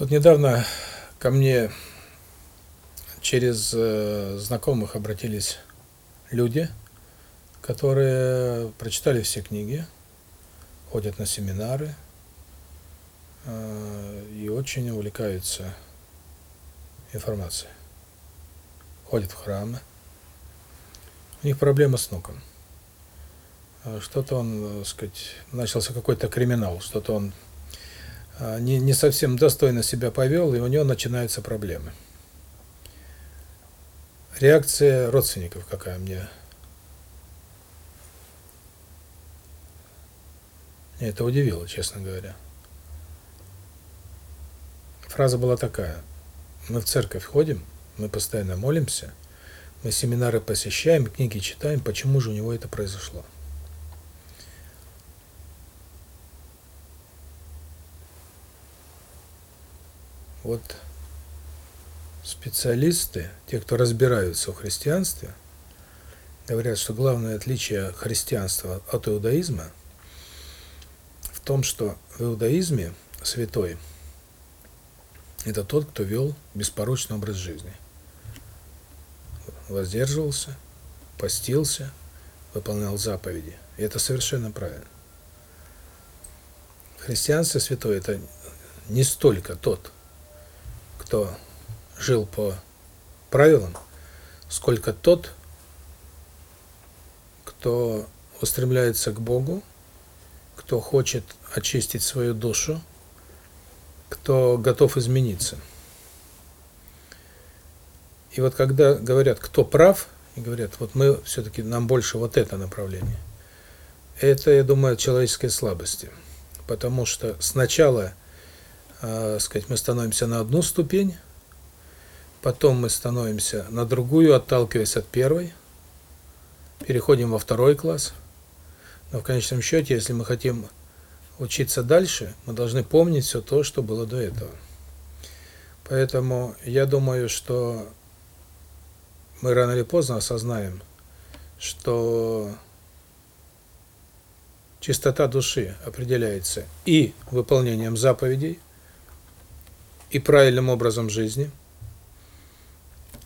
Тут недавно ко мне через э, знакомых обратились люди, которые прочитали все книги, ходят на семинары э, и очень увлекаются информацией. Ходят в храмы. У них проблема с нуком. Что-то он, так сказать, начался какой-то криминал, что-то он не, не совсем достойно себя повел, и у него начинаются проблемы. Реакция родственников какая мне? Это удивило, честно говоря. Фраза была такая. Мы в церковь ходим, мы постоянно молимся, мы семинары посещаем, книги читаем, почему же у него это произошло? Вот специалисты, те, кто разбираются в христианстве, говорят, что главное отличие христианства от иудаизма в том, что в иудаизме святой – это тот, кто вел беспорочный образ жизни. Воздерживался, постился, выполнял заповеди. И это совершенно правильно. Христианство святой – это не столько тот, кто жил по правилам, сколько тот, кто устремляется к Богу, кто хочет очистить свою душу, кто готов измениться. И вот когда говорят, кто прав, и говорят, вот мы все-таки, нам больше вот это направление, это, я думаю, человеческой слабости. Потому что сначала, сказать, мы становимся на одну ступень, потом мы становимся на другую, отталкиваясь от первой, переходим во второй класс. Но в конечном счете, если мы хотим учиться дальше, мы должны помнить все то, что было до этого. Поэтому я думаю, что мы рано или поздно осознаем, что чистота души определяется и выполнением заповедей, и правильным образом жизни –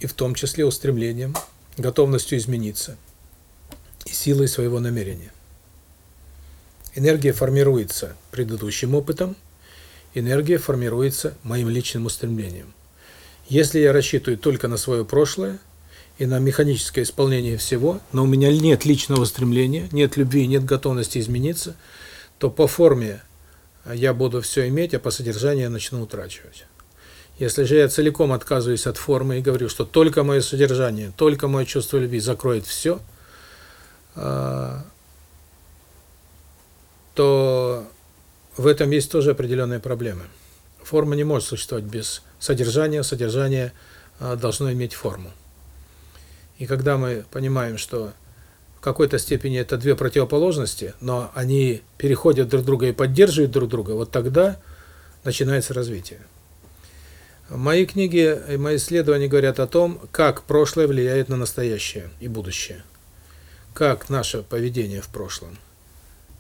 и в том числе устремлением, готовностью измениться и силой своего намерения. Энергия формируется предыдущим опытом, энергия формируется моим личным устремлением. Если я рассчитываю только на свое прошлое и на механическое исполнение всего, но у меня нет личного устремления, нет любви, нет готовности измениться, то по форме я буду все иметь, а по содержанию я начну утрачивать. Если же я целиком отказываюсь от формы и говорю, что только мое содержание, только мое чувство любви закроет все, а, то в этом есть тоже определенные проблемы. Форма не может существовать без содержания, содержание а, должно иметь форму. И когда мы понимаем, что в какой-то степени это две противоположности, но они переходят друг друга и поддерживают друг друга, вот тогда начинается развитие. Мои книги и мои исследования говорят о том, как прошлое влияет на настоящее и будущее. Как наше поведение в прошлом,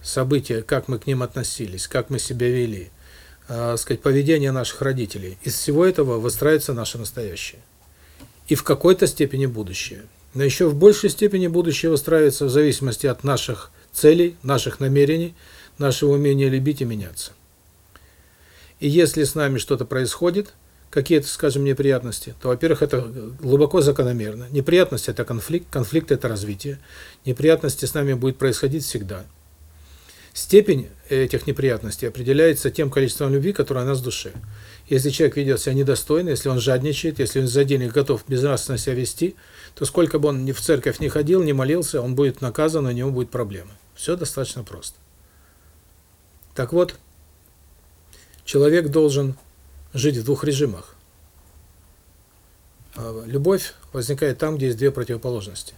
события, как мы к ним относились, как мы себя вели, э, сказать, поведение наших родителей. Из всего этого выстраивается наше настоящее. И в какой-то степени будущее. Но еще в большей степени будущее выстраивается в зависимости от наших целей, наших намерений, нашего умения любить и меняться. И если с нами что-то происходит – какие-то, скажем, неприятности, то, во-первых, это глубоко закономерно. Неприятность – это конфликт, конфликт – это развитие. Неприятности с нами будет происходить всегда. Степень этих неприятностей определяется тем количеством любви, которое у нас в душе. Если человек ведет себя недостойно, если он жадничает, если он за денег готов безнравственно себя вести, то сколько бы он ни в церковь не ходил, не молился, он будет наказан, у него будет проблемы. Все достаточно просто. Так вот, человек должен жить в двух режимах. А, любовь возникает там, где есть две противоположности.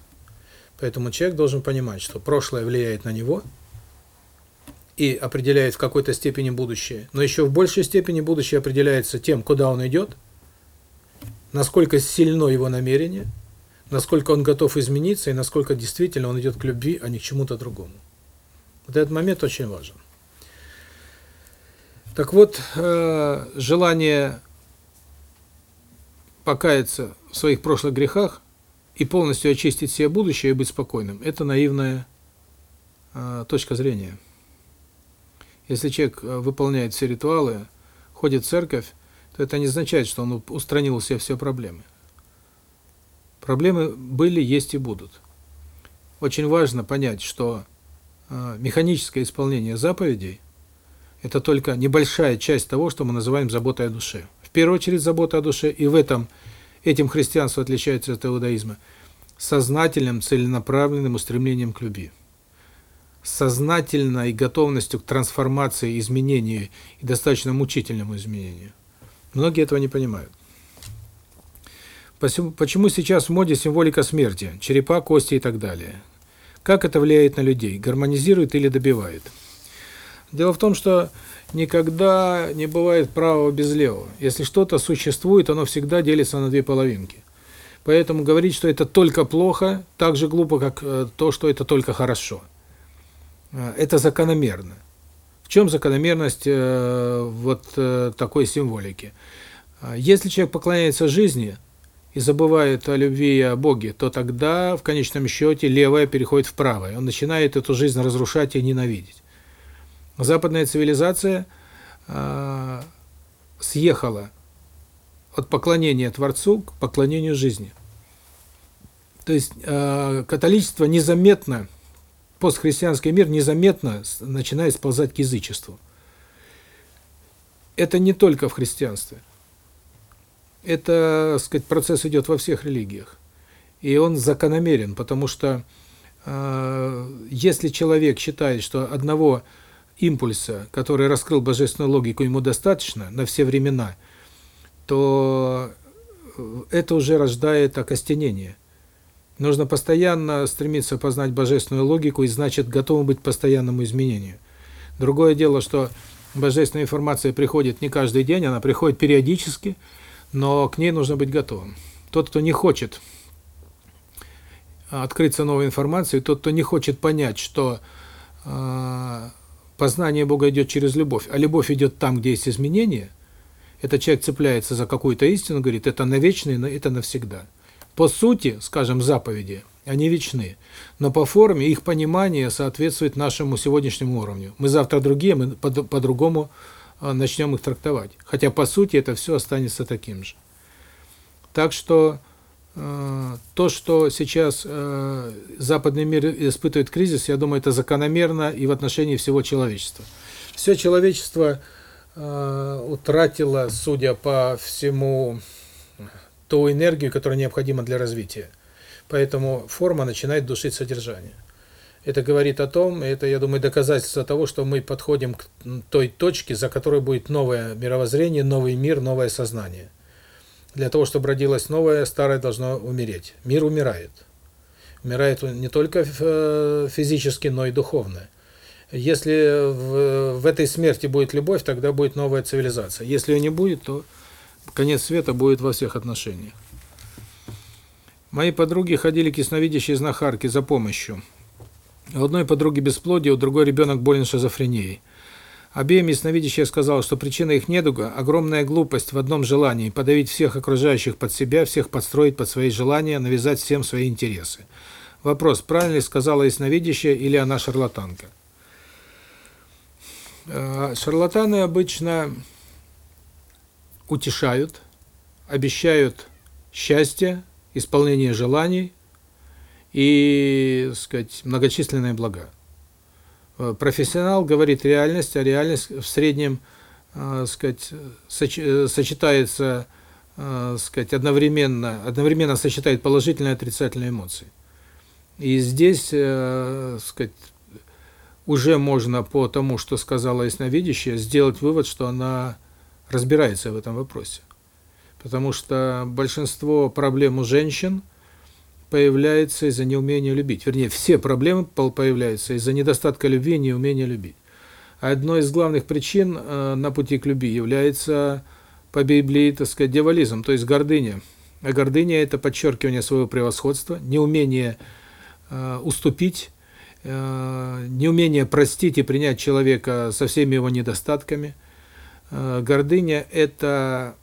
Поэтому человек должен понимать, что прошлое влияет на него и определяет в какой-то степени будущее, но еще в большей степени будущее определяется тем, куда он идет, насколько сильно его намерение, насколько он готов измениться и насколько действительно он идет к любви, а не к чему-то другому. Вот этот момент очень важен. Так вот, э, желание покаяться в своих прошлых грехах и полностью очистить себе будущее и быть спокойным. Это наивная э, точка зрения. Если человек э, выполняет все ритуалы, ходит в церковь, то это не означает, что он устранил себя все проблемы. Проблемы были, есть и будут. Очень важно понять, что механическое исполнение заповедей – это только небольшая часть того, что мы называем заботой о душе. В первую очередь забота о душе, и в этом этим христианство отличается от иудаизма, сознательным, целенаправленным устремлением к любви сознательной готовностью к трансформации, изменению и достаточно мучительному изменению. Многие этого не понимают. Почему сейчас в моде символика смерти? Черепа, кости и так далее. Как это влияет на людей? Гармонизирует или добивает? Дело в том, что никогда не бывает правого без левого. Если что-то существует, оно всегда делится на две половинки. Поэтому говорить, что это только плохо, так же глупо, как э, то, что это только хорошо. Э, это закономерно. В чем закономерность э, вот такой символики? Если человек поклоняется жизни и забывает о любви и о Боге, то тогда в конечном счете левое переходит в правое. Он начинает эту жизнь разрушать и ненавидеть. Западная цивилизация э, съехала от поклонения Творцу к поклонению жизни. То есть э, католичество незаметно постхристианский мир незаметно начинает сползать к язычеству. Это не только в христианстве. Это, сказать, процесс идет во всех религиях. И он закономерен, потому что э, если человек считает, что одного импульса, который раскрыл божественную логику, ему достаточно на все времена, то это уже рождает окостенение. Нужно постоянно стремиться познать божественную логику и, значит, готовым быть постоянному изменению. Другое дело, что божественная информация приходит не каждый день, она приходит периодически, но к ней нужно быть готовым. Тот, кто не хочет открыться новой информации, тот, кто не хочет понять, что э, познание Бога идет через любовь, а любовь идет там, где есть изменения, этот человек цепляется за какую-то истину, говорит, это навечно, это навсегда. По сути, скажем, заповеди, они вечны, но по форме их понимание соответствует нашему сегодняшнему уровню. Мы завтра другие, мы по-другому по начнем их трактовать. Хотя по сути это все останется таким же. Так что то, что сейчас э, западный мир испытывает кризис, я думаю, это закономерно и в отношении всего человечества. Все человечество э, утратило, судя по всему ту энергию, которая необходима для развития. Поэтому форма начинает душить содержание. Это говорит о том, это, я думаю, доказательство того, что мы подходим к той точке, за которой будет новое мировоззрение, новый мир, новое сознание. Для того, чтобы родилось новое, старое должно умереть. Мир умирает. Умирает не только э, физически, но и духовно. Если в, в этой смерти будет любовь, тогда будет новая цивилизация. Если ее не будет, то конец света будет во всех отношениях. Мои подруги ходили к ясновидящей знахарке за помощью. У одной подруги бесплодие, у другой ребенок болен шизофренией. Обеим ясновидящая сказала, что причина их недуга – огромная глупость в одном желании – подавить всех окружающих под себя, всех подстроить под свои желания, навязать всем свои интересы. Вопрос, правильно ли сказала ясновидящая или она шарлатанка? Э, шарлатаны обычно утешают, обещают счастье, исполнение желаний и, сказать, многочисленные блага. Э, профессионал говорит реальность, а реальность в среднем, э, сказать, э, сочетается, э, сказать, одновременно, одновременно сочетает положительные и отрицательные эмоции. И здесь, э, сказать, уже можно по тому, что сказала ясновидящая, сделать вывод, что она разбирается в этом вопросе. Потому что большинство проблем у женщин появляется из-за неумения любить. Вернее, все проблемы появляются из-за недостатка любви и неумения любить. Одной из главных причин э, на пути к любви является по Библии, так сказать, дьяволизм, то есть гордыня. А гордыня – это подчеркивание своего превосходства, неумение э, уступить, э, неумение простить и принять человека со всеми его недостатками – Э, гордыня – это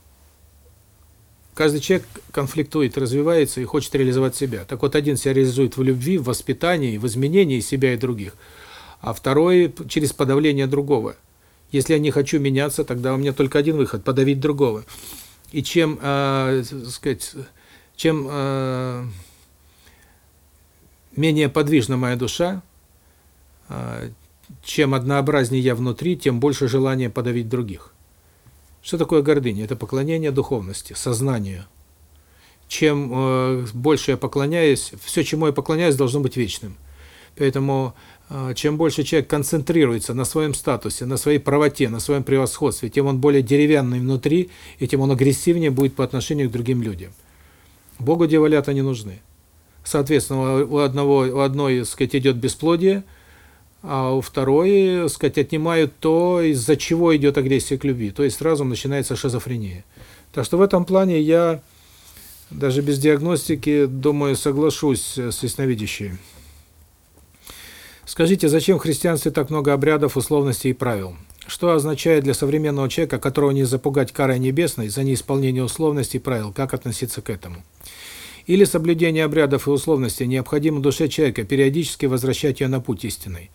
каждый человек конфликтует, развивается и хочет реализовать себя. Так вот, один себя реализует в любви, в воспитании, в изменении себя и других, а второй через подавление другого. Если я не хочу меняться, тогда у меня только один выход – подавить другого. И чем, э, сказать, чем э, менее подвижна моя душа, э, чем однообразнее я внутри, тем больше желания подавить других. Что такое гордыня? Это поклонение духовности, сознанию. Чем э, больше я поклоняюсь, все, чему я поклоняюсь, должно быть вечным. Поэтому э, чем больше человек концентрируется на своем статусе, на своей правоте, на своем превосходстве, тем он более деревянный внутри, и тем он агрессивнее будет по отношению к другим людям. Богу дьяволята не нужны. Соответственно, у одного у одной, так сказать, идет бесплодие, а у второй, так сказать, отнимают то, из-за чего идет агрессия к любви. То есть сразу начинается шизофрения. Так что в этом плане я даже без диагностики, думаю, соглашусь с ясновидящей. Скажите, зачем в христианстве так много обрядов, условностей и правил? Что означает для современного человека, которого не запугать карой небесной за неисполнение условностей и правил, как относиться к этому? Или соблюдение обрядов и условностей необходимо душе человека периодически возвращать ее на путь истинный?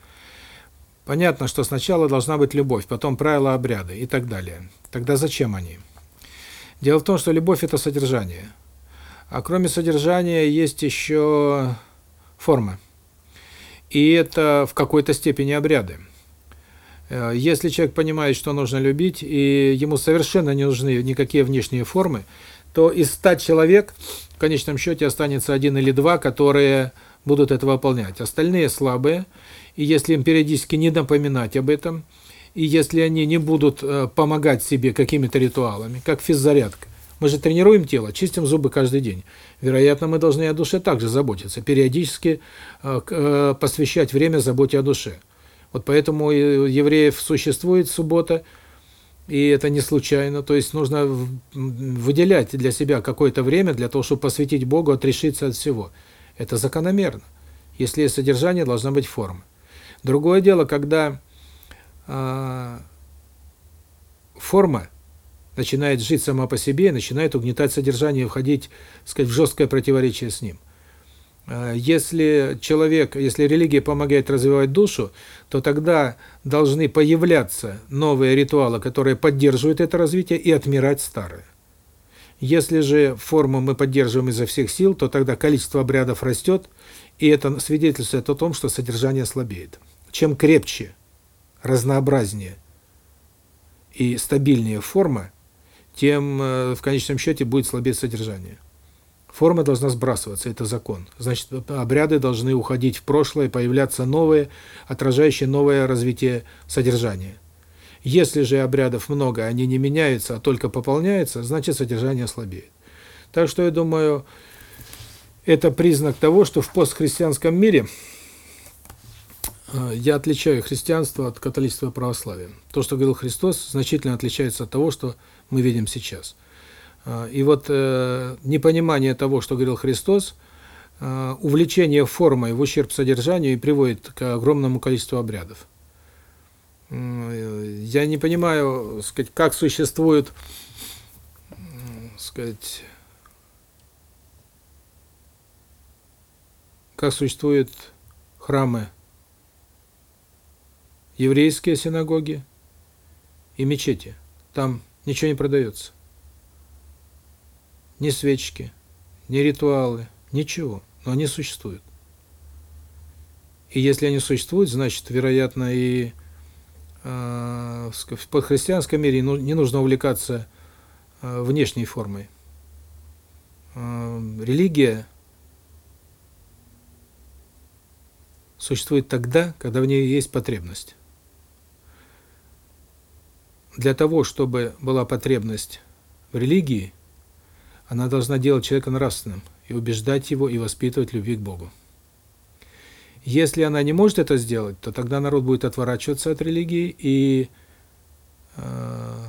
Понятно, что сначала должна быть любовь, потом правила обряда и так далее. Тогда зачем они? Дело в том, что любовь – это содержание. А кроме содержания есть еще форма. И это в какой-то степени обряды. Э, если человек понимает, что нужно любить, и ему совершенно не нужны никакие внешние формы, то из ста человек в конечном счете останется один или два, которые будут это выполнять. Остальные слабые, и если им периодически не напоминать об этом, и если они не будут э, помогать себе какими-то ритуалами, как физзарядка. Мы же тренируем тело, чистим зубы каждый день. Вероятно, мы должны о душе также заботиться, периодически э, э, посвящать время заботе о душе. Вот поэтому у евреев существует суббота, и это не случайно. То есть нужно выделять для себя какое-то время для того, чтобы посвятить Богу, отрешиться от всего. Это закономерно. Если есть содержание, должна быть форма. Другое дело, когда э, форма начинает жить сама по себе, начинает угнетать содержание, входить, сказать, в жесткое противоречие с ним. Если человек, если религия помогает развивать душу, то тогда должны появляться новые ритуалы, которые поддерживают это развитие, и отмирать старые. Если же форму мы поддерживаем изо всех сил, то тогда количество обрядов растет, и это свидетельствует о том, что содержание слабеет. Чем крепче, разнообразнее и стабильнее форма, тем э, в конечном счете будет слабеть содержание. Форма должна сбрасываться, это закон. Значит, обряды должны уходить в прошлое, появляться новые, отражающие новое развитие содержания. Если же обрядов много, они не меняются, а только пополняются, значит содержание слабеет. Так что я думаю, это признак того, что в постхристианском мире я отличаю христианство от католичества и православия. То, что говорил Христос, значительно отличается от того, что мы видим сейчас. Э, и вот э, непонимание того, что говорил Христос, увлечение формой в ущерб содержанию и приводит к огромному количеству обрядов. Я не понимаю, сказать, как существуют, сказать, как существуют храмы, еврейские синагоги и мечети. Там ничего не продается. Ни свечки, ни ритуалы, ничего. Но они существуют. И если они существуют, значит, вероятно, и э, в подхристианском мире ну, не нужно увлекаться э, внешней формой. Э, религия существует тогда, когда в ней есть потребность. Для того, чтобы была потребность в религии, она должна делать человека нравственным и убеждать его и воспитывать любви к Богу. Если она не может это сделать, то тогда народ будет отворачиваться от религии и э,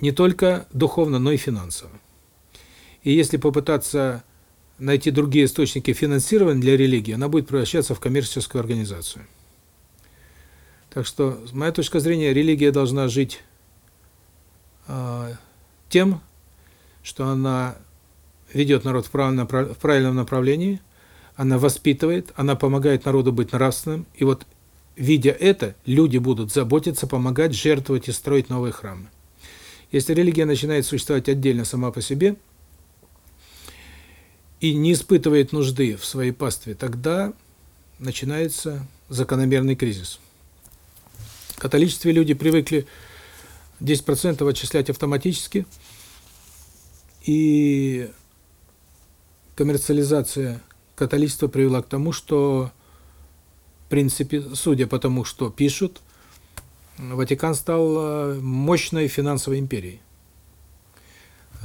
не только духовно, но и финансово. И если попытаться найти другие источники финансирования для религии, она будет превращаться в коммерческую организацию. Так что, с моей точки зрения, религия должна жить э, тем, что она ведет народ в правильном, в правильном направлении, она воспитывает, она помогает народу быть нравственным, и вот, видя это, люди будут заботиться, помогать, жертвовать и строить новые храмы. Если религия начинает существовать отдельно сама по себе и не испытывает нужды в своей пастве, тогда начинается закономерный кризис. В католичестве люди привыкли 10% отчислять автоматически, и коммерциализация католичества привела к тому, что, в принципе, судя по тому, что пишут, Ватикан стал э, мощной финансовой империей.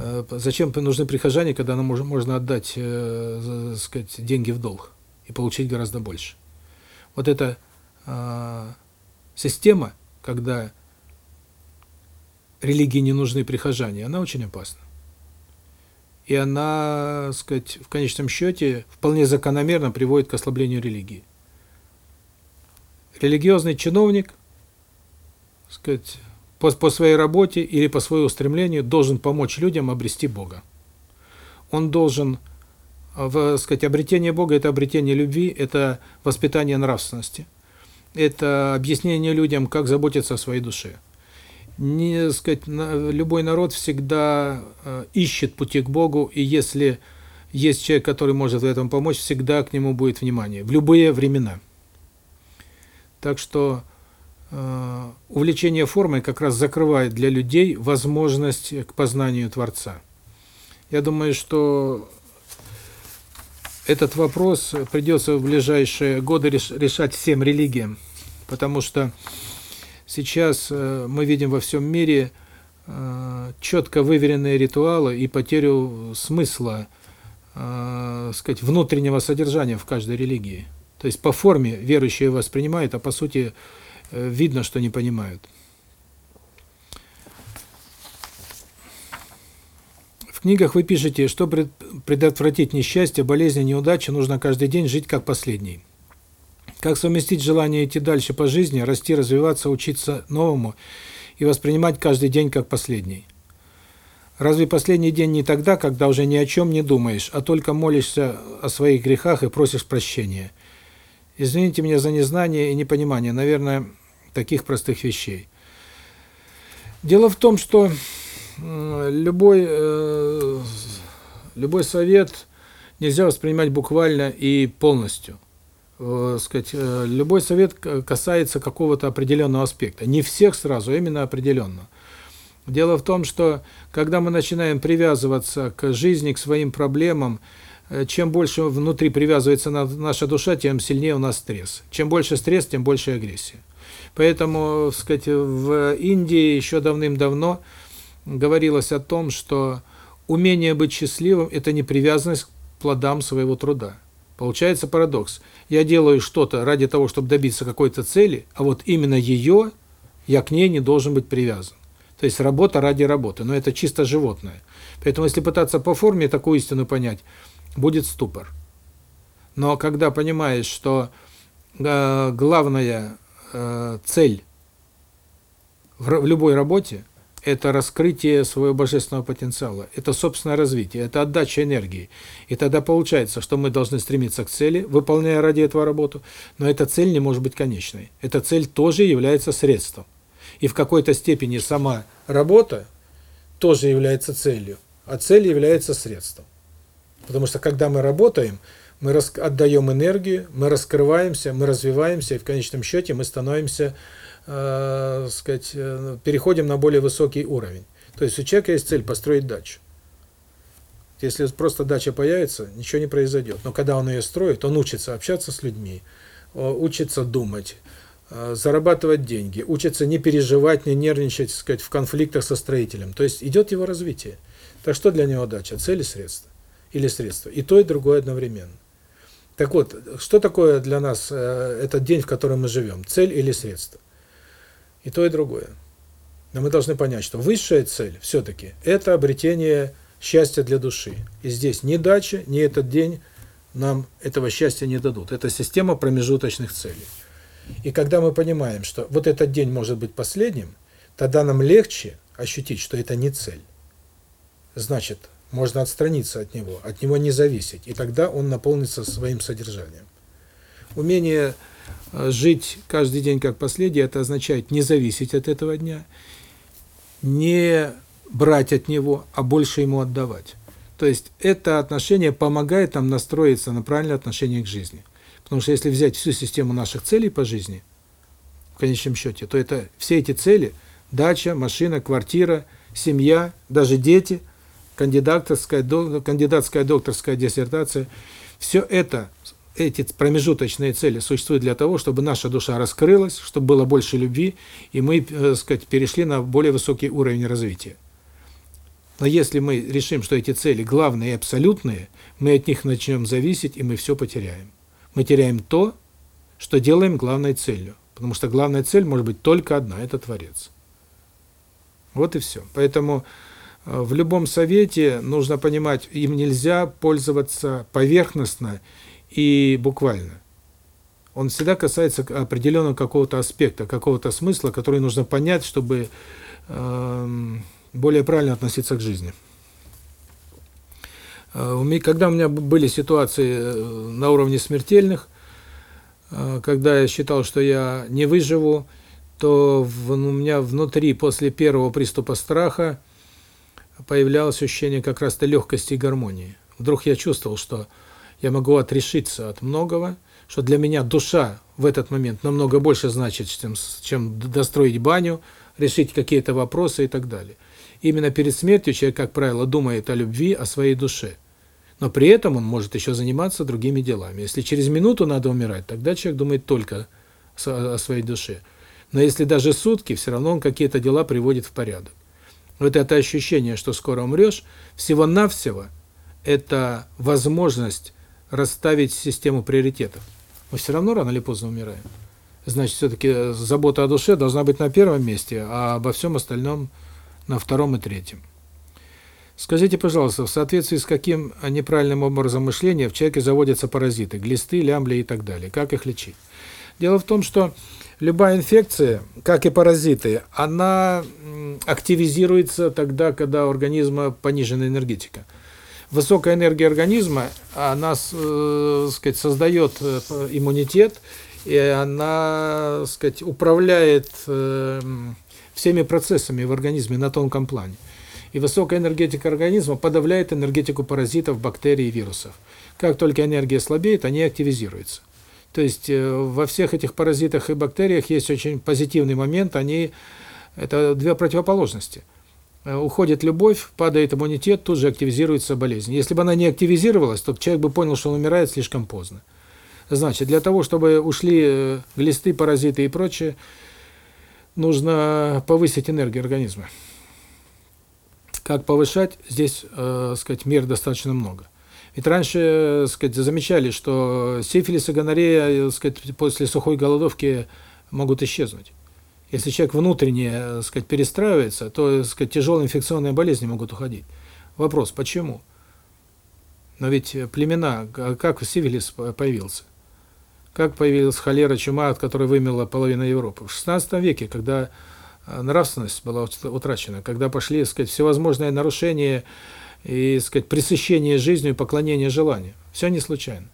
Э, зачем нужны прихожане, когда нам можно отдать, э, сказать, деньги в долг и получить гораздо больше? Вот эта э, система, когда религии не нужны прихожане, она очень опасна. И она, сказать, в конечном счете вполне закономерно приводит к ослаблению религии. Религиозный чиновник, сказать, по, по своей работе или по своему устремлению должен помочь людям обрести Бога. Он должен, в, сказать, обретение Бога – это обретение любви, это воспитание нравственности, это объяснение людям, как заботиться о своей душе не сказать, любой народ всегда э, ищет пути к Богу, и если есть человек, который может в этом помочь, всегда к нему будет внимание, в любые времена. Так что э, увлечение формой как раз закрывает для людей возможность к познанию Творца. Я думаю, что этот вопрос придется в ближайшие годы решать всем религиям, потому что Сейчас э, мы видим во всем мире э, четко выверенные ритуалы и потерю смысла, э, сказать, внутреннего содержания в каждой религии. То есть по форме верующие воспринимают, а по сути видно, что не понимают. Книгах вы пишете, что предотвратить несчастье, болезни, неудачи, нужно каждый день жить как последний. Как совместить желание идти дальше по жизни, расти, развиваться, учиться новому и воспринимать каждый день как последний? Разве последний день не тогда, когда уже ни о чем не думаешь, а только молишься о своих грехах и просишь прощения? Извините меня за незнание и непонимание, наверное, таких простых вещей. Дело в том, что любой э, любой совет нельзя воспринимать буквально и полностью э, сказать, э, любой совет касается какого-то определенного аспекта. Не всех сразу, а именно определенно. Дело в том, что когда мы начинаем привязываться к жизни, к своим проблемам, э, чем больше внутри привязывается наша душа, тем сильнее у нас стресс. Чем больше стресс, тем больше агрессия. Поэтому, сказать, в Индии еще давным-давно говорилось о том, что умение быть счастливым – это не привязанность к плодам своего труда. Получается парадокс. Я делаю что-то ради того, чтобы добиться какой-то цели, а вот именно ее я к ней не должен быть привязан. То есть работа ради работы, но это чисто животное. Поэтому если пытаться по форме такую истину понять, будет ступор. Но когда понимаешь, что э, главная э, цель в, в любой работе это раскрытие своего божественного потенциала, это собственное развитие, это отдача энергии. И тогда получается, что мы должны стремиться к цели, выполняя ради этого работу, но эта цель не может быть конечной. Эта цель тоже является средством. И в какой-то степени сама работа тоже является целью, а цель является средством. Потому что когда мы работаем, мы отдаем энергию, мы раскрываемся, мы развиваемся, и в конечном счете мы становимся э, сказать, э, переходим на более высокий уровень. То есть у человека есть цель построить дачу. Если просто дача появится, ничего не произойдет. Но когда он ее строит, он учится общаться с людьми, учится думать, э, зарабатывать деньги, учится не переживать, не нервничать, сказать, в конфликтах со строителем. То есть идет его развитие. Так что для него дача? Цель и средства? Или средства? И то, и другое одновременно. Так вот, что такое для нас э, этот день, в котором мы живем? Цель или средство? И то, и другое. Но мы должны понять, что высшая цель все-таки – это обретение счастья для души. И здесь ни дача, ни этот день нам этого счастья не дадут. Это система промежуточных целей. И когда мы понимаем, что вот этот день может быть последним, тогда нам легче ощутить, что это не цель, значит, можно отстраниться от него, от него не зависеть, и тогда он наполнится своим содержанием. Умение жить каждый день как последний, это означает не зависеть от этого дня, не брать от него, а больше ему отдавать. То есть это отношение помогает нам настроиться на правильное отношение к жизни. Потому что если взять всю систему наших целей по жизни, в конечном счете, то это все эти цели – дача, машина, квартира, семья, даже дети, кандидатская, кандидатская докторская диссертация – все это эти промежуточные цели существуют для того, чтобы наша душа раскрылась, чтобы было больше любви, и мы, так э, сказать, перешли на более высокий уровень развития. Но если мы решим, что эти цели главные и абсолютные, мы от них начнем зависеть, и мы все потеряем. Мы теряем то, что делаем главной целью. Потому что главная цель может быть только одна – это Творец. Вот и все. Поэтому э, в любом совете нужно понимать, им нельзя пользоваться поверхностно и буквально. Он всегда касается определенного какого-то аспекта, какого-то смысла, который нужно понять, чтобы э, более правильно относиться к жизни. Э, когда у меня были ситуации э, на уровне смертельных, э, когда я считал, что я не выживу, то у меня внутри после первого приступа страха появлялось ощущение как раз-то легкости и гармонии. Вдруг я чувствовал, что я могу отрешиться от многого, что для меня душа в этот момент намного больше значит, чем, чем достроить баню, решить какие-то вопросы и так далее. Именно перед смертью человек, как правило, думает о любви, о своей душе. Но при этом он может еще заниматься другими делами. Если через минуту надо умирать, тогда человек думает только о своей душе. Но если даже сутки, все равно он какие-то дела приводит в порядок. Вот это ощущение, что скоро умрешь, всего-навсего это возможность расставить систему приоритетов. Мы все равно рано или поздно умираем. Значит, все-таки забота о душе должна быть на первом месте, а обо всем остальном на втором и третьем. Скажите, пожалуйста, в соответствии с каким неправильным образом мышления в человеке заводятся паразиты, глисты, лямбли и так далее? Как их лечить? Дело в том, что любая инфекция, как и паразиты, она активизируется тогда, когда у организма понижена энергетика высокая энергия организма, она, э, сказать, создает э, иммунитет, и она, сказать, управляет э, всеми процессами в организме на тонком плане. И высокая энергетика организма подавляет энергетику паразитов, бактерий и вирусов. Как только энергия слабеет, они активизируются. То есть э, во всех этих паразитах и бактериях есть очень позитивный момент, они это две противоположности – уходит любовь, падает иммунитет, тут же активизируется болезнь. Если бы она не активизировалась, то человек бы понял, что он умирает слишком поздно. Значит, для того, чтобы ушли э, глисты, паразиты и прочее, нужно повысить энергию организма. Как повышать? Здесь, э, сказать, мер достаточно много. Ведь раньше, э, сказать, замечали, что сифилис и гонорея, сказать, после сухой голодовки могут исчезнуть. Если человек внутренне, так э, сказать, перестраивается, то, так сказать, тяжелые инфекционные болезни могут уходить. Вопрос, почему? Но ведь племена, как сифилис появился? Как появилась холера, чума, от которой вымела половина Европы? В XVI веке, когда э, нравственность была утрачена, когда пошли, так сказать, всевозможные нарушения и, так сказать, пресыщение жизнью и поклонение желанию. Все не случайно.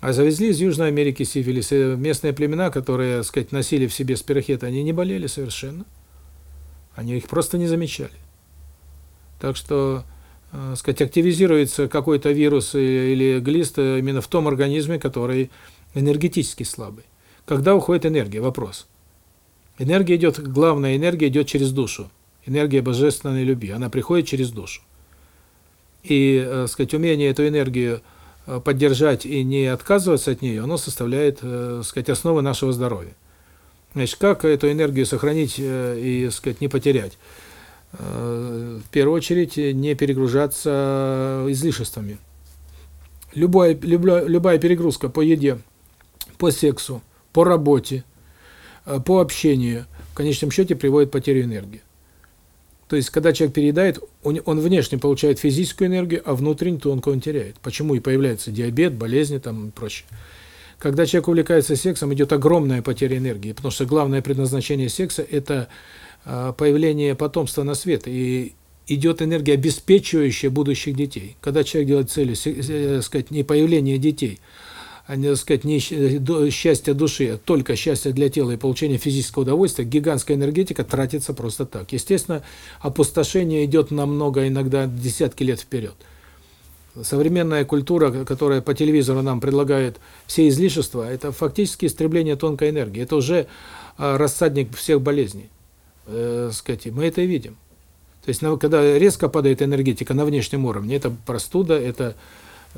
А завезли из Южной Америки сифилис. И местные племена, которые, так сказать, носили в себе спирохеты, они не болели совершенно. Они их просто не замечали. Так что, э, сказать, активизируется какой-то вирус или глист именно в том организме, который энергетически слабый. Когда уходит энергия? Вопрос. Энергия идет, главная энергия идет через душу. Энергия божественной любви. Она приходит через душу. И, э, сказать, умение эту энергию Э, поддержать и не отказываться от нее, оно составляет, э, сказать, основы нашего здоровья. Значит, как эту энергию сохранить э, и, сказать, не потерять? Э, в первую очередь, не перегружаться излишествами. Любая, любая, любая перегрузка по еде, по сексу, по работе, э, по общению, в конечном счете приводит к потере энергии. То есть, когда человек переедает, он внешне получает физическую энергию, а внутренне тонко он теряет. Почему и появляется диабет, болезни там и прочее. Когда человек увлекается сексом, идет огромная потеря энергии, потому что главное предназначение секса – это а, появление потомства на свет, и идет энергия, обеспечивающая будущих детей. Когда человек делает целью, э, сказать, не появление детей, а не сказать не счастье души, а только счастье для тела и получение физического удовольствия, гигантская энергетика тратится просто так. Естественно, опустошение идет намного, иногда десятки лет вперед. Современная культура, которая по телевизору нам предлагает все излишества, это фактически истребление тонкой энергии. Это уже а, рассадник всех болезней. Э, сказать, мы это видим. То есть, когда резко падает энергетика на внешнем уровне, это простуда, это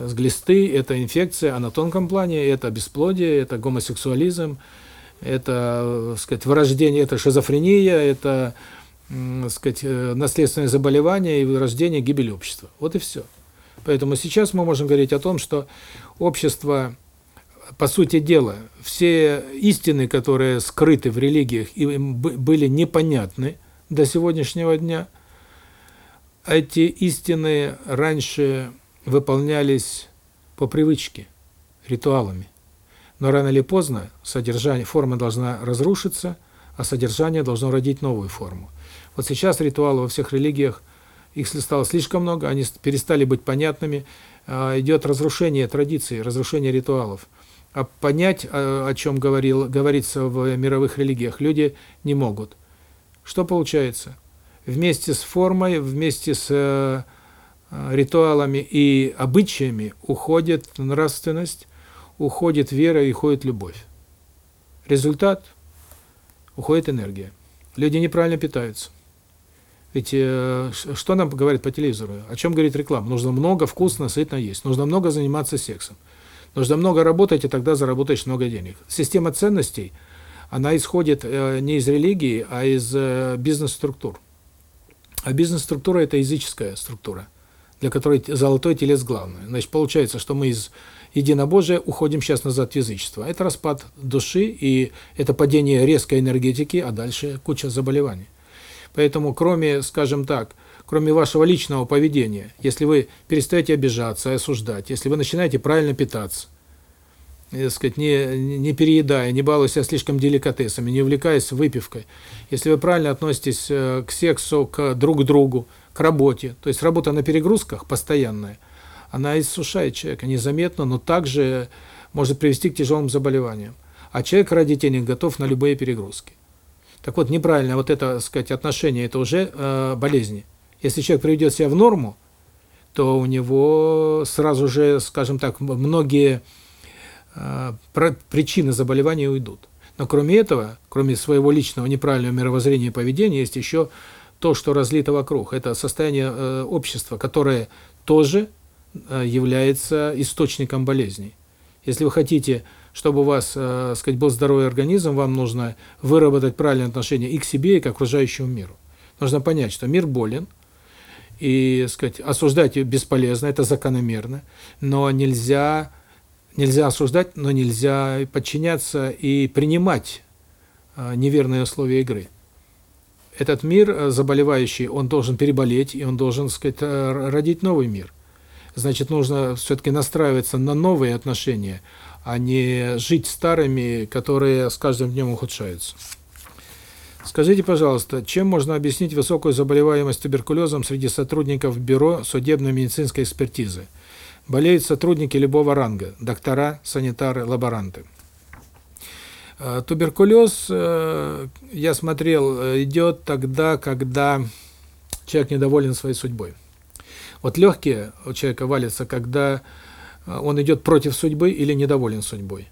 глисты, это инфекция, а на тонком плане это бесплодие, это гомосексуализм, это, сказать, вырождение, это шизофрения, это, сказать, э, наследственное заболевание и рождение, гибель общества. Вот и все. Поэтому сейчас мы можем говорить о том, что общество, по сути дела, все истины, которые скрыты в религиях и были непонятны до сегодняшнего дня, эти истины раньше выполнялись по привычке, ритуалами. Но рано или поздно содержание, форма должна разрушиться, а содержание должно родить новую форму. Вот сейчас ритуалы во всех религиях их стало слишком много, они перестали быть понятными, а, идет разрушение традиций, разрушение ритуалов. А понять, а, о чем говорил, говорится в мировых религиях, люди не могут. Что получается? Вместе с формой, вместе с э, ритуалами и обычаями уходит нравственность, уходит вера и уходит любовь. Результат – уходит энергия. Люди неправильно питаются. Ведь э, что нам говорит по телевизору? О чем говорит реклама? Нужно много вкусно, сытно есть. Нужно много заниматься сексом. Нужно много работать, и тогда заработаешь много денег. Система ценностей, она исходит э, не из религии, а из э, бизнес-структур. А бизнес-структура – это языческая структура, для которой золотой телец главное. Значит, получается, что мы из единобожия уходим сейчас назад в язычество. Это распад души, и это падение резкой энергетики, а дальше куча заболеваний. Поэтому, кроме, скажем так, кроме вашего личного поведения, если вы перестаете обижаться осуждать, если вы начинаете правильно питаться, э, сказать, не, не переедая, не балуя себя слишком деликатесами, не увлекаясь выпивкой, если вы правильно относитесь э, к сексу, к друг другу, работе, то есть работа на перегрузках постоянная, она иссушает человека незаметно, но также может привести к тяжелым заболеваниям. А человек ради денег готов на любые перегрузки. Так вот, неправильное вот это, сказать, отношение, это уже э, болезни. Если человек приведет себя в норму, то у него сразу же, скажем так, многие э, причины заболевания уйдут. Но кроме этого, кроме своего личного неправильного мировоззрения и поведения, есть еще то, что разлито вокруг. Это состояние э, общества, которое тоже э, является источником болезней. Если вы хотите чтобы у вас, э, сказать, был здоровый организм, вам нужно выработать правильное отношение и к себе, и к окружающему миру. Нужно понять, что мир болен, и, сказать, осуждать бесполезно, это закономерно, но нельзя нельзя осуждать, но нельзя подчиняться и принимать э, неверные условия игры. Этот мир э, заболевающий, он должен переболеть, и он должен, сказать, э, родить новый мир. Значит, нужно все-таки настраиваться на новые отношения, а не жить старыми, которые с каждым днем ухудшаются. Скажите, пожалуйста, чем можно объяснить высокую заболеваемость туберкулезом среди сотрудников Бюро судебно-медицинской экспертизы? Болеют сотрудники любого ранга – доктора, санитары, лаборанты. Э, туберкулез, э, я смотрел, идет тогда, когда человек недоволен своей судьбой. Вот легкие у человека валятся, когда а, он идет против судьбы или недоволен судьбой.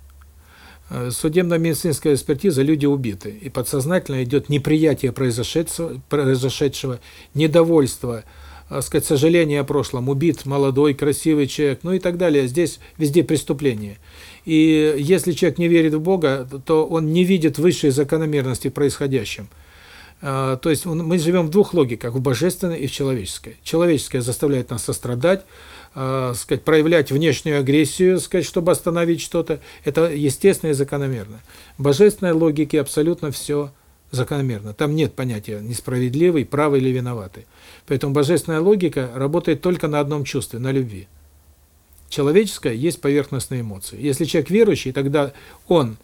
А, судебно-медицинская экспертиза, люди убиты, и подсознательно идет неприятие произошедшего, произошедшего недовольство, а, сказать, сожаление о прошлом, убит молодой, красивый человек, ну и так далее. Здесь везде преступление. И если человек не верит в Бога, то он не видит высшей закономерности в происходящем. То есть мы живем в двух логиках, в божественной и в человеческой. Человеческое заставляет нас сострадать, э, сказать, проявлять внешнюю агрессию, сказать, чтобы остановить что-то, это естественно и закономерно. В божественной логике абсолютно все закономерно. Там нет понятия несправедливый, правый или виноватый. Поэтому божественная логика работает только на одном чувстве, на любви. Человеческое есть поверхностные эмоции. Если человек верующий, тогда он,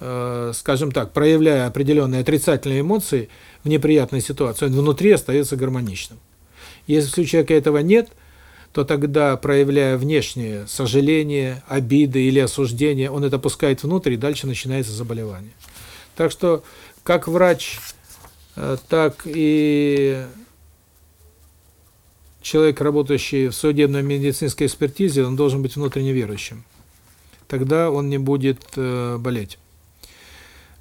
э, скажем так, проявляя определенные отрицательные эмоции в неприятной ситуации, он внутри остается гармоничным. Если у человека этого нет, то тогда, проявляя внешнее сожаление, обиды или осуждение, он это пускает внутрь, и дальше начинается заболевание. Так что, как врач, э, так и человек, работающий в судебной медицинской экспертизе, он должен быть внутренне верующим. Тогда он не будет э, болеть.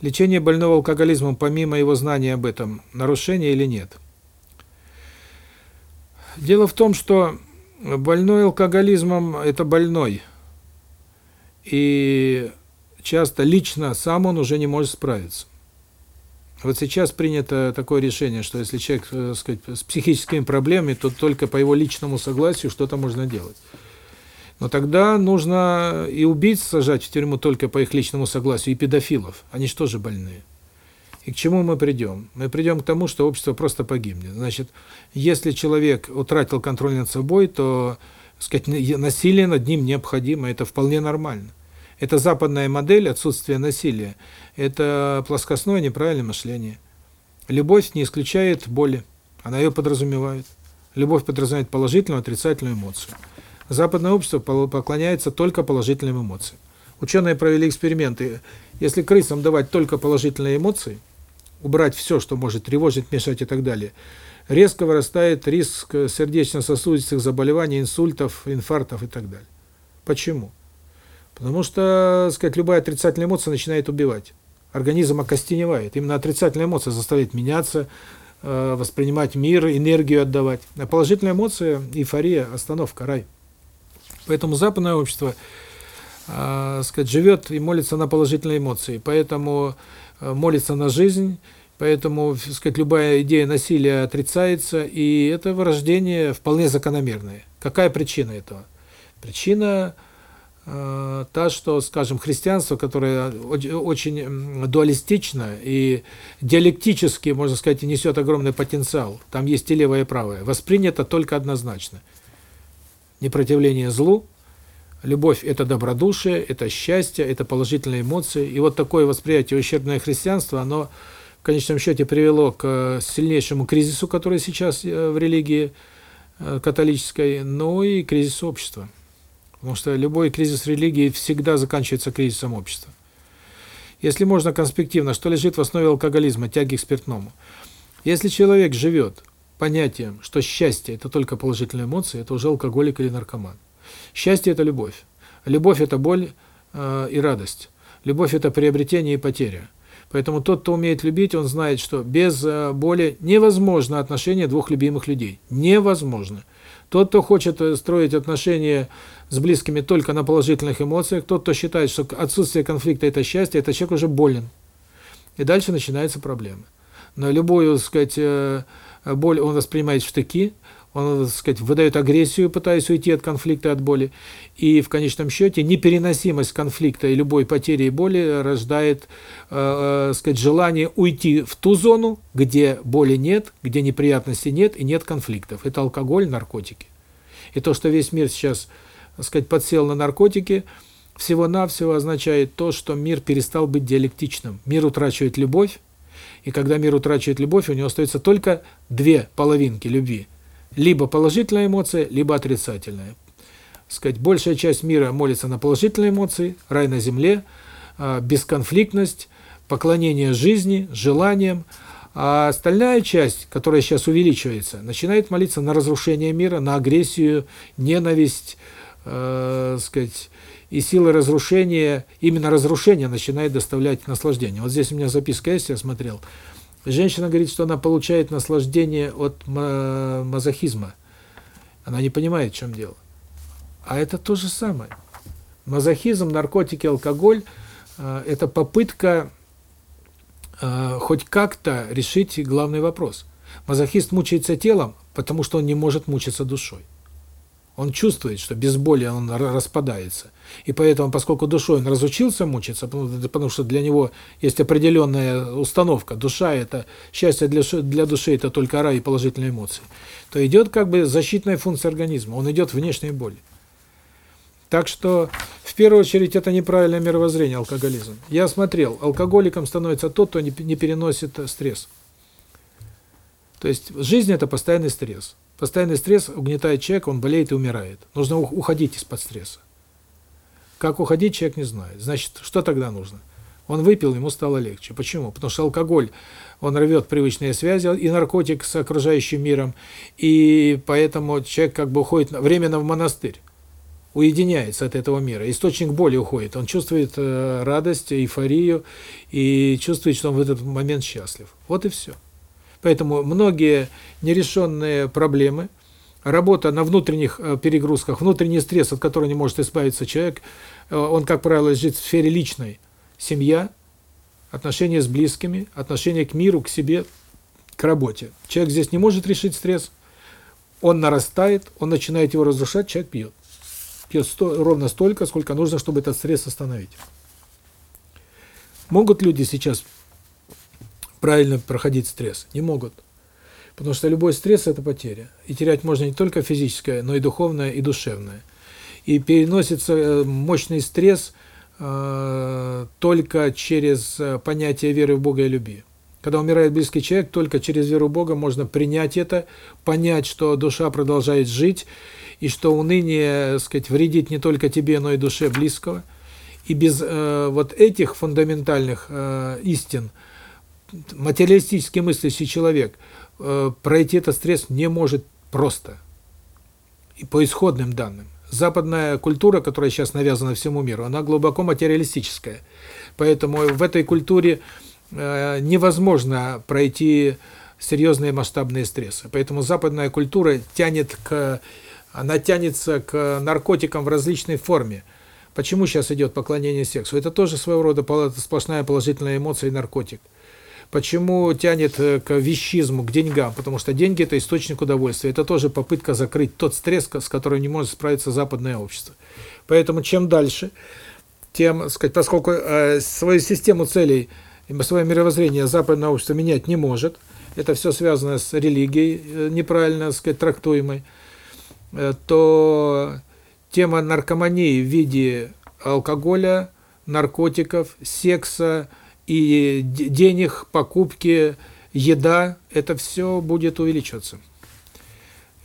Лечение больного алкоголизмом, помимо его знания об этом, нарушение или нет? Дело в том, что больной алкоголизмом – это больной. И часто лично сам он уже не может справиться. Вот сейчас принято такое решение, что если человек, так э, сказать, с психическими проблемами, то только по его личному согласию что-то можно делать. Но тогда нужно и убийц сажать в тюрьму только по их личному согласию, и педофилов. Они же тоже больные. И к чему мы придем? Мы придем к тому, что общество просто погибнет. Значит, если человек утратил контроль над собой, то, сказать, насилие над ним необходимо, это вполне нормально. Это западная модель отсутствия насилия. Это плоскостное неправильное мышление. Любовь не исключает боли. Она ее подразумевает. Любовь подразумевает положительную, отрицательную эмоцию. Западное общество поклоняется только положительным эмоциям. Ученые провели эксперименты. Если крысам давать только положительные эмоции, убрать все, что может тревожить, мешать и так далее, резко вырастает риск сердечно-сосудистых заболеваний, инсультов, инфарктов и так далее. Почему? Потому что, сказать, любая отрицательная эмоция начинает убивать. Организм окостеневает. Именно отрицательная эмоция заставляет меняться, э, воспринимать мир, энергию отдавать. А положительная эмоция, эйфория, остановка, рай. Поэтому западное общество, э, сказать, живет и молится на положительные эмоции. Поэтому э, молится на жизнь, поэтому, сказать, любая идея насилия отрицается, и это вырождение вполне закономерное. Какая причина этого? Причина та, что, скажем, христианство, которое очень дуалистично и диалектически, можно сказать, несет огромный потенциал, там есть и левое, и правое, воспринято только однозначно. Непротивление злу, любовь – это добродушие, это счастье, это положительные эмоции. И вот такое восприятие ущербное христианства, оно в конечном счете привело к сильнейшему кризису, который сейчас э, в религии э, католической, но и кризису общества. Потому что любой кризис религии всегда заканчивается кризисом общества. Если можно конспективно, что лежит в основе алкоголизма, тяги к спиртному? Если человек живет понятием, что счастье – это только положительные эмоции, это уже алкоголик или наркоман. Счастье – это любовь. Любовь – это боль э, и радость. Любовь – это приобретение и потеря. Поэтому тот, кто умеет любить, он знает, что без э, боли невозможно отношения двух любимых людей. Невозможно. Тот, кто хочет э, строить отношения с близкими только на положительных эмоциях, тот, кто считает, что отсутствие конфликта – это счастье, этот человек уже болен. И дальше начинаются проблемы. Но любую, так сказать, э, боль он воспринимает в штыки, он, так сказать, выдает агрессию, пытаясь уйти от конфликта, от боли. И в конечном счете непереносимость конфликта и любой потери и боли рождает, э, э, сказать, желание уйти в ту зону, где боли нет, где неприятностей нет и нет конфликтов. Это алкоголь, наркотики. И то, что весь мир сейчас сказать, подсел на наркотики, всего-навсего означает то, что мир перестал быть диалектичным. Мир утрачивает любовь, и когда мир утрачивает любовь, у него остается только две половинки любви. Либо положительная эмоция, либо отрицательная. Сказать, большая часть мира молится на положительные эмоции, рай на земле, а, бесконфликтность, поклонение жизни, желаниям, а остальная часть, которая сейчас увеличивается, начинает молиться на разрушение мира, на агрессию, ненависть, э, сказать, и силы разрушения, именно разрушение начинает доставлять наслаждение. Вот здесь у меня записка есть, я смотрел. Женщина говорит, что она получает наслаждение от мазохизма. Она не понимает, в чем дело. А это то же самое. Мазохизм, наркотики, алкоголь э, это попытка э, хоть как-то решить главный вопрос. Мазохист мучается телом, потому что он не может мучиться душой. Он чувствует, что без боли он распадается. И поэтому, поскольку душой он разучился мучиться, потому что для него есть определенная установка, душа – это счастье для, для души – это только рай и положительные эмоции, то идет как бы защитная функция организма, он идет внешней боли. Так что, в первую очередь, это неправильное мировоззрение, алкоголизм. Я смотрел, алкоголиком становится тот, кто не переносит стресс. То есть жизнь – это постоянный стресс. Постоянный стресс угнетает человека, он болеет и умирает. Нужно уходить из-под стресса. Как уходить, человек не знает. Значит, что тогда нужно? Он выпил, ему стало легче. Почему? Потому что алкоголь, он рвет привычные связи, и наркотик с окружающим миром, и поэтому человек как бы уходит временно в монастырь, уединяется от этого мира. Источник боли уходит. Он чувствует э, радость, эйфорию, и чувствует, что он в этот момент счастлив. Вот и все. Поэтому многие нерешенные проблемы, работа на внутренних э, перегрузках, внутренний стресс, от которого не может избавиться человек, э, он, как правило, лежит в сфере личной. Семья, отношения с близкими, отношения к миру, к себе, к работе. Человек здесь не может решить стресс, он нарастает, он начинает его разрушать, человек пьет. Пьет сто, ровно столько, сколько нужно, чтобы этот стресс остановить. Могут люди сейчас правильно проходить стресс? Не могут. Потому что любой стресс – это потеря. И терять можно не только физическое, но и духовное, и душевное. И переносится э, мощный стресс э, только через э, понятие веры в Бога и любви. Когда умирает близкий человек, только через веру в Бога можно принять это, понять, что душа продолжает жить, и что уныние, так сказать, вредит не только тебе, но и душе близкого. И без э, вот этих фундаментальных э, истин – материалистически мыслящий человек э, пройти этот стресс не может просто. И по исходным данным. Западная культура, которая сейчас навязана всему миру, она глубоко материалистическая. Поэтому в этой культуре э, невозможно пройти серьезные масштабные стрессы. Поэтому западная культура тянет к она тянется к наркотикам в различной форме. Почему сейчас идет поклонение сексу? Это тоже своего рода сплошная положительная эмоция и наркотик. Почему тянет э, к вещизму, к деньгам? Потому что деньги – это источник удовольствия. Это тоже попытка закрыть тот стресс, с которым не может справиться западное общество. Поэтому чем дальше, тем, сказать, поскольку э, свою систему целей, свое мировоззрение западное общество менять не может, это все связано с религией, э, неправильно, сказать, трактуемой, э, то тема наркомании в виде алкоголя, наркотиков, секса, и денег, покупки, еда, это все будет увеличиваться.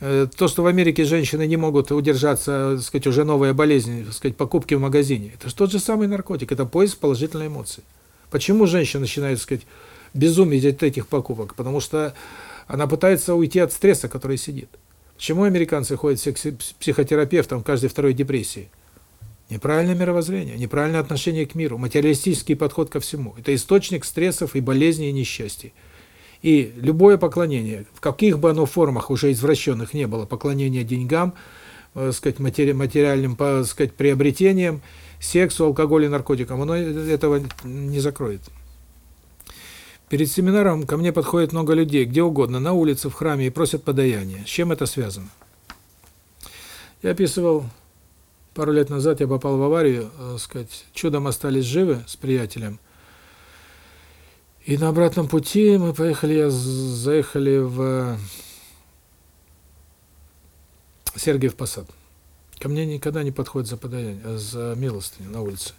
Э, то, что в Америке женщины не могут удержаться, так сказать, уже новая болезнь, так сказать, покупки в магазине, это же тот же самый наркотик, это поиск положительной эмоции. Почему женщина начинает, сказать, безумить от этих покупок? Потому что она пытается уйти от стресса, который сидит. Почему американцы ходят к психотерапевтам каждой второй депрессии? Неправильное мировоззрение, неправильное отношение к миру, материалистический подход ко всему. Это источник стрессов и болезней и несчастий. И любое поклонение, в каких бы оно формах уже извращенных не было, поклонение деньгам, э, сказать, матери, материальным, сказать, приобретениям, сексу, алкоголю, наркотикам, оно этого не закроет. Перед семинаром ко мне подходит много людей, где угодно, на улице, в храме, и просят подаяние. С чем это связано? Я описывал Пару лет назад я попал в аварию, э, сказать, чудом остались живы с приятелем. И на обратном пути мы поехали, заехали в Сергиев Посад. Ко мне никогда не подходит за подаяние, э, за милостыню на улице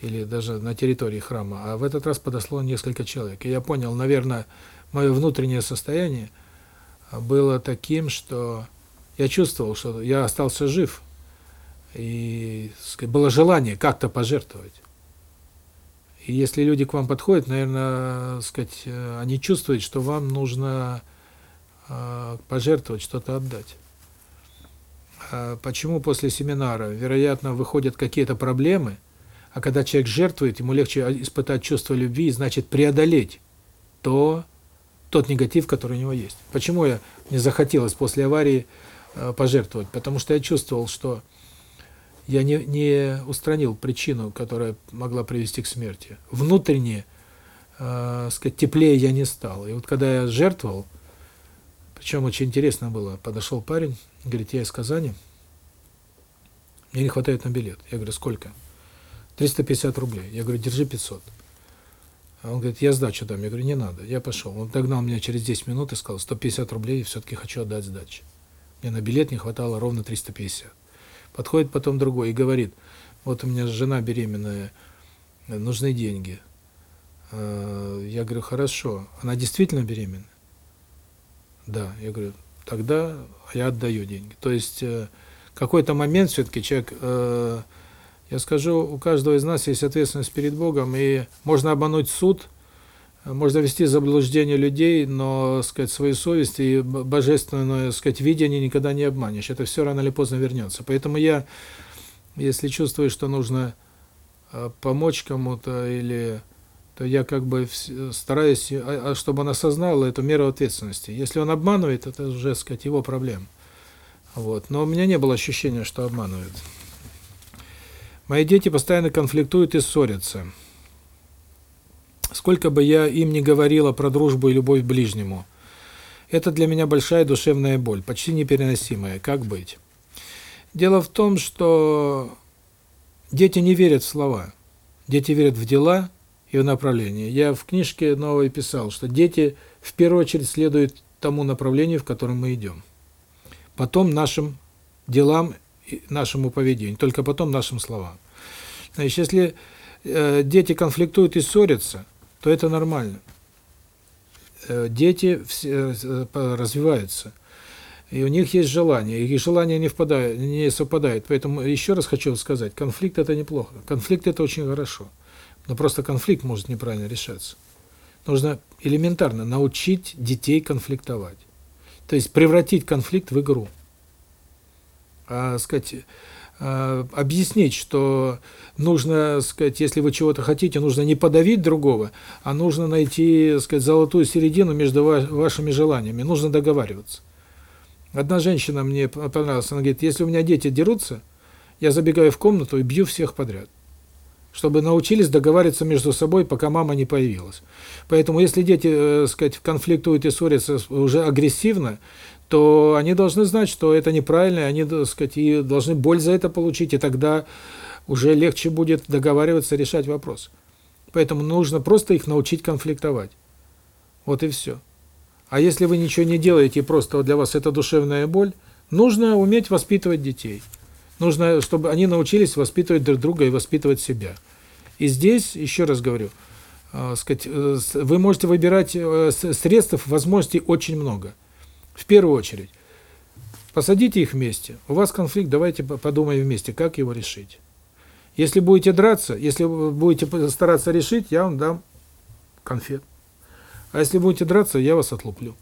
или даже на территории храма. А в этот раз подошло несколько человек. И я понял, наверное, мое внутреннее состояние было таким, что я чувствовал, что я остался жив, и сказать, было желание как-то пожертвовать. И если люди к вам подходят, наверное, сказать, э, они чувствуют, что вам нужно э, пожертвовать, что-то отдать. А почему после семинара, вероятно, выходят какие-то проблемы, а когда человек жертвует, ему легче испытать чувство любви, значит преодолеть то, тот негатив, который у него есть. Почему я мне захотелось после аварии э, пожертвовать? Потому что я чувствовал, что я не, не устранил причину, которая могла привести к смерти. Внутренне, э, сказать, теплее я не стал. И вот когда я жертвовал, причем очень интересно было, подошел парень, говорит, я из Казани, мне не хватает на билет. Я говорю, сколько? 350 рублей. Я говорю, держи 500. А он говорит, я сдачу дам. Я говорю, не надо. Я пошел. Он догнал меня через 10 минут и сказал, 150 рублей, все-таки хочу отдать сдачи. Мне на билет не хватало ровно 350. Подходит потом другой и говорит, вот у меня жена беременная, нужны деньги. Э, я говорю, хорошо. Она действительно беременна? Да. Я говорю, тогда я отдаю деньги. То есть э, какой-то момент все-таки человек, э, я скажу, у каждого из нас есть ответственность перед Богом, и можно обмануть суд, можно вести заблуждение людей, но, сказать, свою совесть и божественное, сказать, видение никогда не обманешь. Это все рано или поздно вернется. Поэтому я, если чувствую, что нужно помочь кому-то или то я как бы стараюсь, а, а, чтобы он осознал эту меру ответственности. Если он обманывает, это уже, сказать, его проблема. Вот. Но у меня не было ощущения, что обманывают. Мои дети постоянно конфликтуют и ссорятся. Сколько бы я им ни говорила про дружбу и любовь к ближнему, это для меня большая душевная боль, почти непереносимая. Как быть? Дело в том, что дети не верят в слова. Дети верят в дела, и в направлении. Я в книжке новой писал, что дети в первую очередь следуют тому направлению, в котором мы идем. Потом нашим делам нашему поведению, только потом нашим словам. Значит, если э, дети конфликтуют и ссорятся, то это нормально. Э, дети все, э, развиваются. И у них есть желание, и желания не впадают, не совпадают. Поэтому еще раз хочу сказать, конфликт это неплохо. Конфликт это очень хорошо. Но просто конфликт может неправильно решаться. Нужно элементарно научить детей конфликтовать. То есть превратить конфликт в игру. А, сказать, объяснить, что нужно, сказать, если вы чего-то хотите, нужно не подавить другого, а нужно найти, сказать, золотую середину между вашими желаниями. Нужно договариваться. Одна женщина мне понравилась, она говорит, если у меня дети дерутся, я забегаю в комнату и бью всех подряд чтобы научились договариваться между собой, пока мама не появилась. Поэтому если дети, э, сказать, конфликтуют и ссорятся уже агрессивно, то они должны знать, что это неправильно, и они, так сказать, и должны боль за это получить, и тогда уже легче будет договариваться, решать вопрос. Поэтому нужно просто их научить конфликтовать. Вот и все. А если вы ничего не делаете, и просто для вас это душевная боль, нужно уметь воспитывать детей. Нужно, чтобы они научились воспитывать друг друга и воспитывать себя. И здесь, еще раз говорю, э, сказать, э, вы можете выбирать э, средств, возможностей очень много. В первую очередь, посадите их вместе. У вас конфликт, давайте подумаем вместе, как его решить. Если будете драться, если будете стараться решить, я вам дам конфет. А если будете драться, я вас отлуплю.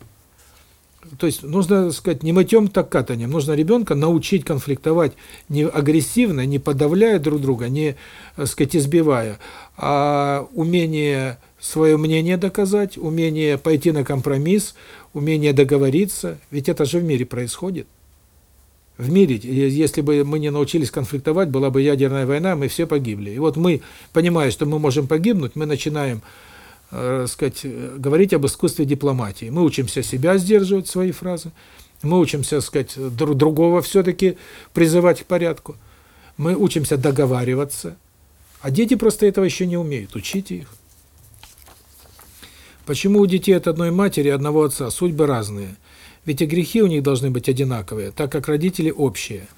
То есть нужно, сказать, не мытьем, так катанием. Нужно ребенка научить конфликтовать не агрессивно, не подавляя друг друга, не, сказать, избивая, а умение свое мнение доказать, умение пойти на компромисс, умение договориться. Ведь это же в мире происходит. В мире, если бы мы не научились конфликтовать, была бы ядерная война, мы все погибли. И вот мы, понимая, что мы можем погибнуть, мы начинаем э, сказать, говорить об искусстве дипломатии. Мы учимся себя сдерживать свои фразы, мы учимся, сказать, друг другого все-таки призывать к порядку, мы учимся договариваться, а дети просто этого еще не умеют, учите их. Почему у детей от одной матери и одного отца судьбы разные? Ведь и грехи у них должны быть одинаковые, так как родители общие.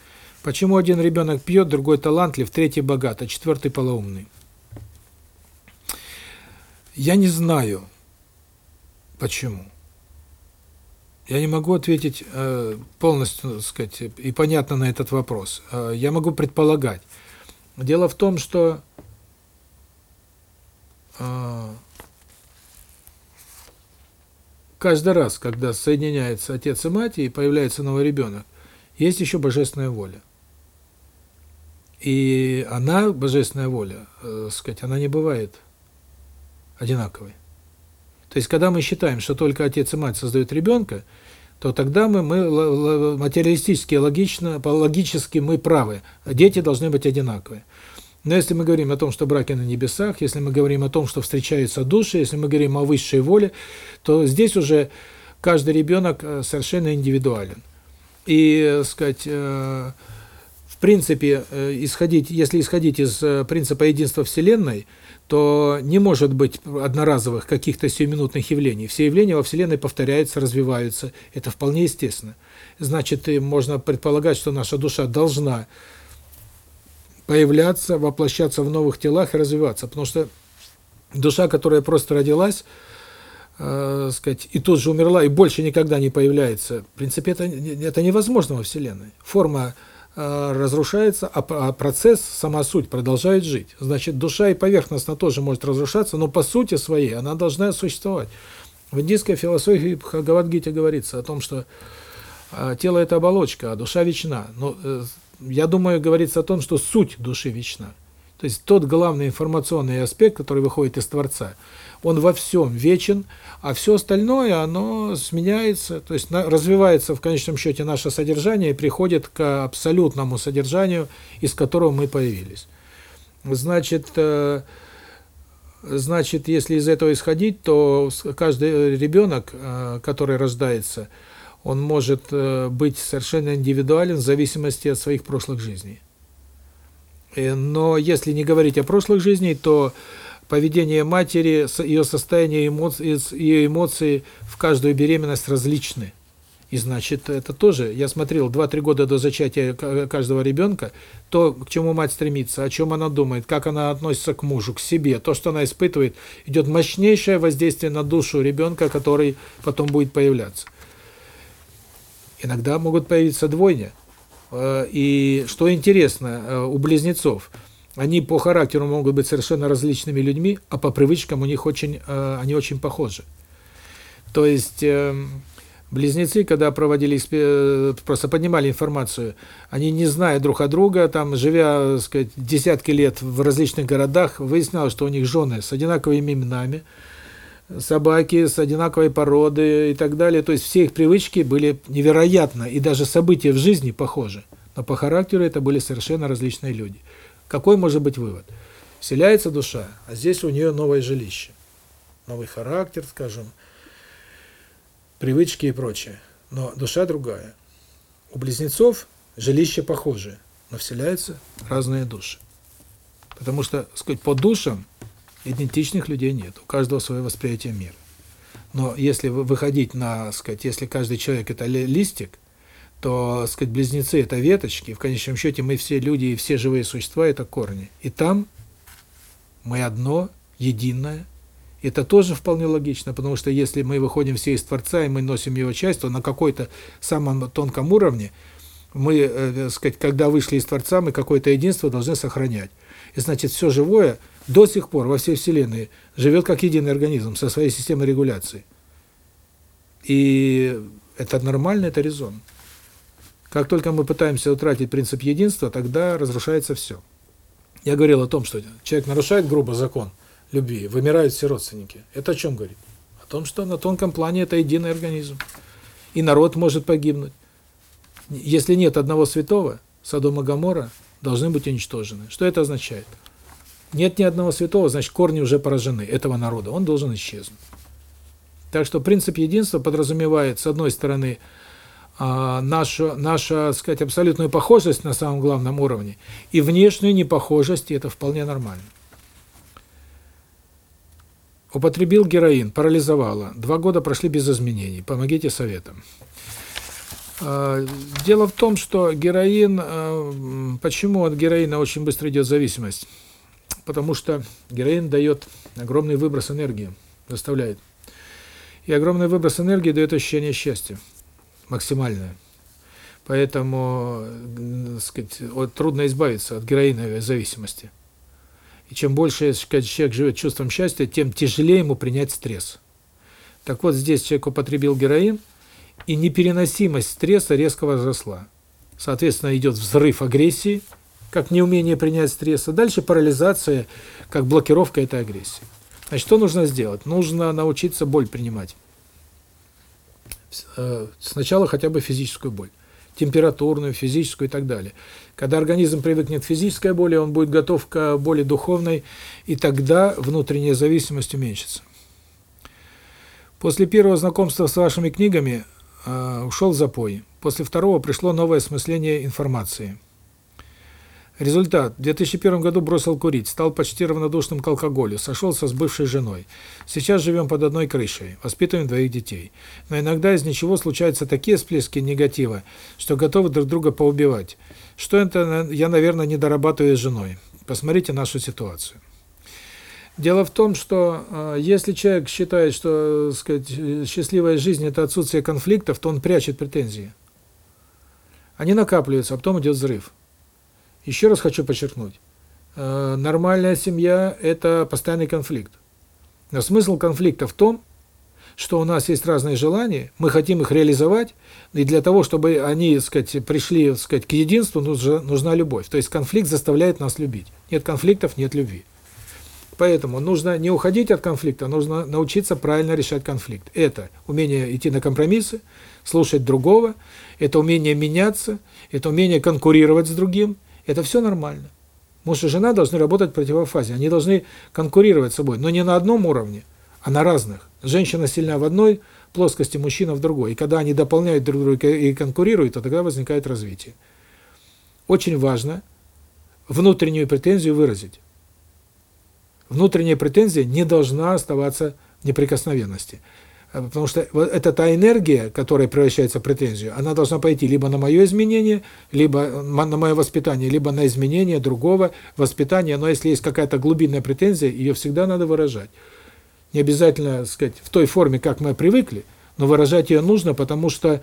Почему один ребенок пьет, другой талантлив, третий богат, а четвертый полоумный? Я не знаю, почему. Я не могу ответить э, полностью, так сказать, и понятно на этот вопрос. Э, я могу предполагать. Дело в том, что э, каждый раз, когда соединяется отец и мать и появляется новый ребенок, есть еще божественная воля. И она, божественная воля, э, сказать, она не бывает одинаковой. То есть, когда мы считаем, что только отец и мать создают ребенка, то тогда мы, мы материалистически, логично, логически мы правы. Дети должны быть одинаковые. Но если мы говорим о том, что браки на небесах, если мы говорим о том, что встречаются души, если мы говорим о высшей воле, то здесь уже каждый ребенок э, совершенно индивидуален. И, э, сказать, э, в принципе, исходить, если исходить из принципа единства Вселенной – то не может быть одноразовых каких-то сиюминутных явлений. Все явления во Вселенной повторяются, развиваются. Это вполне естественно. Значит, можно предполагать, что наша душа должна появляться, воплощаться в новых телах и развиваться. Потому что душа, которая просто родилась, э, сказать, и тут же умерла, и больше никогда не появляется, в принципе, это, это невозможно во Вселенной. Форма э, разрушается, а, а процесс, сама суть продолжает жить. Значит, душа и поверхностно тоже может разрушаться, но по сути своей она должна существовать. В индийской философии Бхагавадгите говорится о том, что э, тело – это оболочка, а душа вечна. Но э, я думаю, говорится о том, что суть души вечна. То есть тот главный информационный аспект, который выходит из Творца, он во всем вечен, а все остальное, оно сменяется, то есть развивается в конечном счете наше содержание и приходит к абсолютному содержанию, из которого мы появились. Значит, э, значит, если из этого исходить, то каждый ребенок, э, который рождается, он может э, быть совершенно индивидуален в зависимости от своих прошлых жизней. Э, но если не говорить о прошлых жизнях, то поведение матери, ее состояние, эмоции, ее эмоции в каждую беременность различны. И значит, это тоже, я смотрел 2-3 года до зачатия каждого ребенка, то, к чему мать стремится, о чем она думает, как она относится к мужу, к себе, то, что она испытывает, идет мощнейшее воздействие на душу ребенка, который потом будет появляться. Иногда могут появиться двойня. Э, и что интересно, э, у близнецов, они по характеру могут быть совершенно различными людьми, а по привычкам у них очень, э, они очень похожи. То есть близнецы, когда проводили, просто поднимали информацию, они не зная друг о друга, там, живя, сказать, десятки лет в различных городах, выяснялось, что у них жены с одинаковыми именами, собаки с одинаковой породы и так далее. То есть все их привычки были невероятно, и даже события в жизни похожи. Но по характеру это были совершенно различные люди. Какой может быть вывод? Вселяется душа, а здесь у нее новое жилище. Новый характер, скажем, привычки и прочее. Но душа другая. У близнецов жилище похожее, но вселяются разные души. Потому что, сказать, по душам идентичных людей нет, у каждого свое восприятие мира. Но если выходить на, сказать, если каждый человек это листик, то, сказать, близнецы это веточки, в конечном счете мы все люди и все живые существа это корни. И там мы одно, единое. Это тоже вполне логично, потому что если мы выходим все из Творца и мы носим его часть, то на какой-то самом тонком уровне мы, э, сказать, когда вышли из Творца, мы какое-то единство должны сохранять. И значит, все живое – до сих пор во всей Вселенной живет как единый организм со своей системой регуляции. И это нормально, это резон. Как только мы пытаемся утратить принцип единства, тогда разрушается все. Я говорил о том, что человек нарушает грубо закон любви, вымирают все родственники. Это о чем говорит? О том, что на тонком плане это единый организм. И народ может погибнуть. Если нет одного святого, Содом и Гоморра должны быть уничтожены. Что это означает? Нет ни одного святого, значит, корни уже поражены этого народа. Он должен исчезнуть. Так что принцип единства подразумевает, с одной стороны, а, нашу, нашу, сказать, абсолютную похожесть на самом главном уровне, и внешнюю непохожесть, и это вполне нормально. Употребил героин, парализовало. Два года прошли без изменений. Помогите советом. А, дело в том, что героин, а, почему от героина очень быстро идет зависимость? Потому что героин дает огромный выброс энергии, заставляет. И огромный выброс энергии дает ощущение счастья, максимальное. Поэтому, сказать, трудно избавиться от героиновой зависимости. И чем больше сказать, человек живет чувством счастья, тем тяжелее ему принять стресс. Так вот, здесь человек употребил героин, и непереносимость стресса резко возросла. Соответственно, идет взрыв агрессии, как неумение принять стресс, а дальше парализация, как блокировка этой агрессии. Значит, что нужно сделать? Нужно научиться боль принимать. Э, сначала хотя бы физическую боль. Температурную, физическую и так далее. Когда организм привыкнет к физической боли, он будет готов к боли духовной, и тогда внутренняя зависимость уменьшится. После первого знакомства с вашими книгами э, ушел запой. После второго пришло новое осмысление информации. Результат. В 2001 году бросил курить, стал почти равнодушным к алкоголю, сошелся с бывшей женой. Сейчас живем под одной крышей, воспитываем двоих детей. Но иногда из ничего случаются такие всплески негатива, что готовы друг друга поубивать. Что это я, наверное, не дорабатываю с женой. Посмотрите нашу ситуацию. Дело в том, что э, если человек считает, что, э, сказать, счастливая жизнь это отсутствие конфликтов, то он прячет претензии. Они накапливаются, а потом идет взрыв. Еще раз хочу подчеркнуть. Э, нормальная семья это постоянный конфликт. Но смысл конфликта в том, что у нас есть разные желания, мы хотим их реализовать, и для того, чтобы они, так сказать, пришли, сказать, к единству, нужна любовь. То есть конфликт заставляет нас любить. Нет конфликтов нет любви. Поэтому нужно не уходить от конфликта, нужно научиться правильно решать конфликт. Это умение идти на компромиссы, слушать другого, это умение меняться, это умение конкурировать с другим. Это все нормально. Муж и жена должны работать в противофазе, они должны конкурировать с собой, но не на одном уровне, а на разных. Женщина сильна в одной плоскости, мужчина в другой. И когда они дополняют друг друга и конкурируют, то тогда возникает развитие. Очень важно внутреннюю претензию выразить внутренняя претензия не должна оставаться в неприкосновенности. Э, потому что это та энергия, которая превращается в претензию, она должна пойти либо на мое изменение, либо на мое воспитание, либо на изменение другого воспитания. Но если есть какая-то глубинная претензия, ее всегда надо выражать. Не обязательно, сказать, в той форме, как мы привыкли, но выражать ее нужно, потому что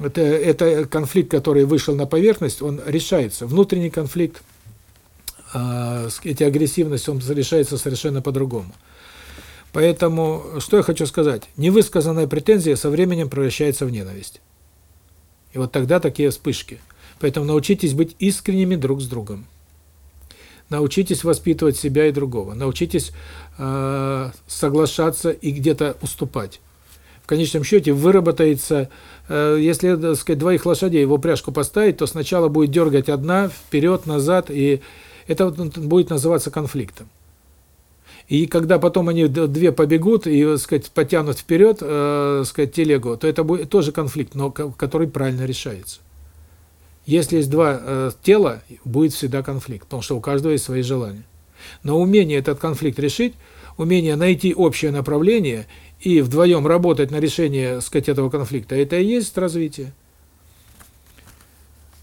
это, это конфликт, который вышел на поверхность, он решается. Внутренний конфликт, э, эти агрессивность, он решается совершенно по-другому. Поэтому, что я хочу сказать? Невысказанная претензия со временем превращается в ненависть. И вот тогда такие вспышки. Поэтому научитесь быть искренними друг с другом. Научитесь воспитывать себя и другого. Научитесь э, соглашаться и где-то уступать. В конечном счете выработается, э, если, так сказать, двоих лошадей в упряжку поставить, то сначала будет дергать одна вперед, назад, и это будет называться конфликтом. И когда потом они две побегут и, так сказать, потянут вперед, э, сказать, телегу, то это будет тоже конфликт, но который правильно решается. Если есть два э, тела, будет всегда конфликт, потому что у каждого есть свои желания. Но умение этот конфликт решить, умение найти общее направление и вдвоем работать на решение, сказать, этого конфликта, это и есть развитие.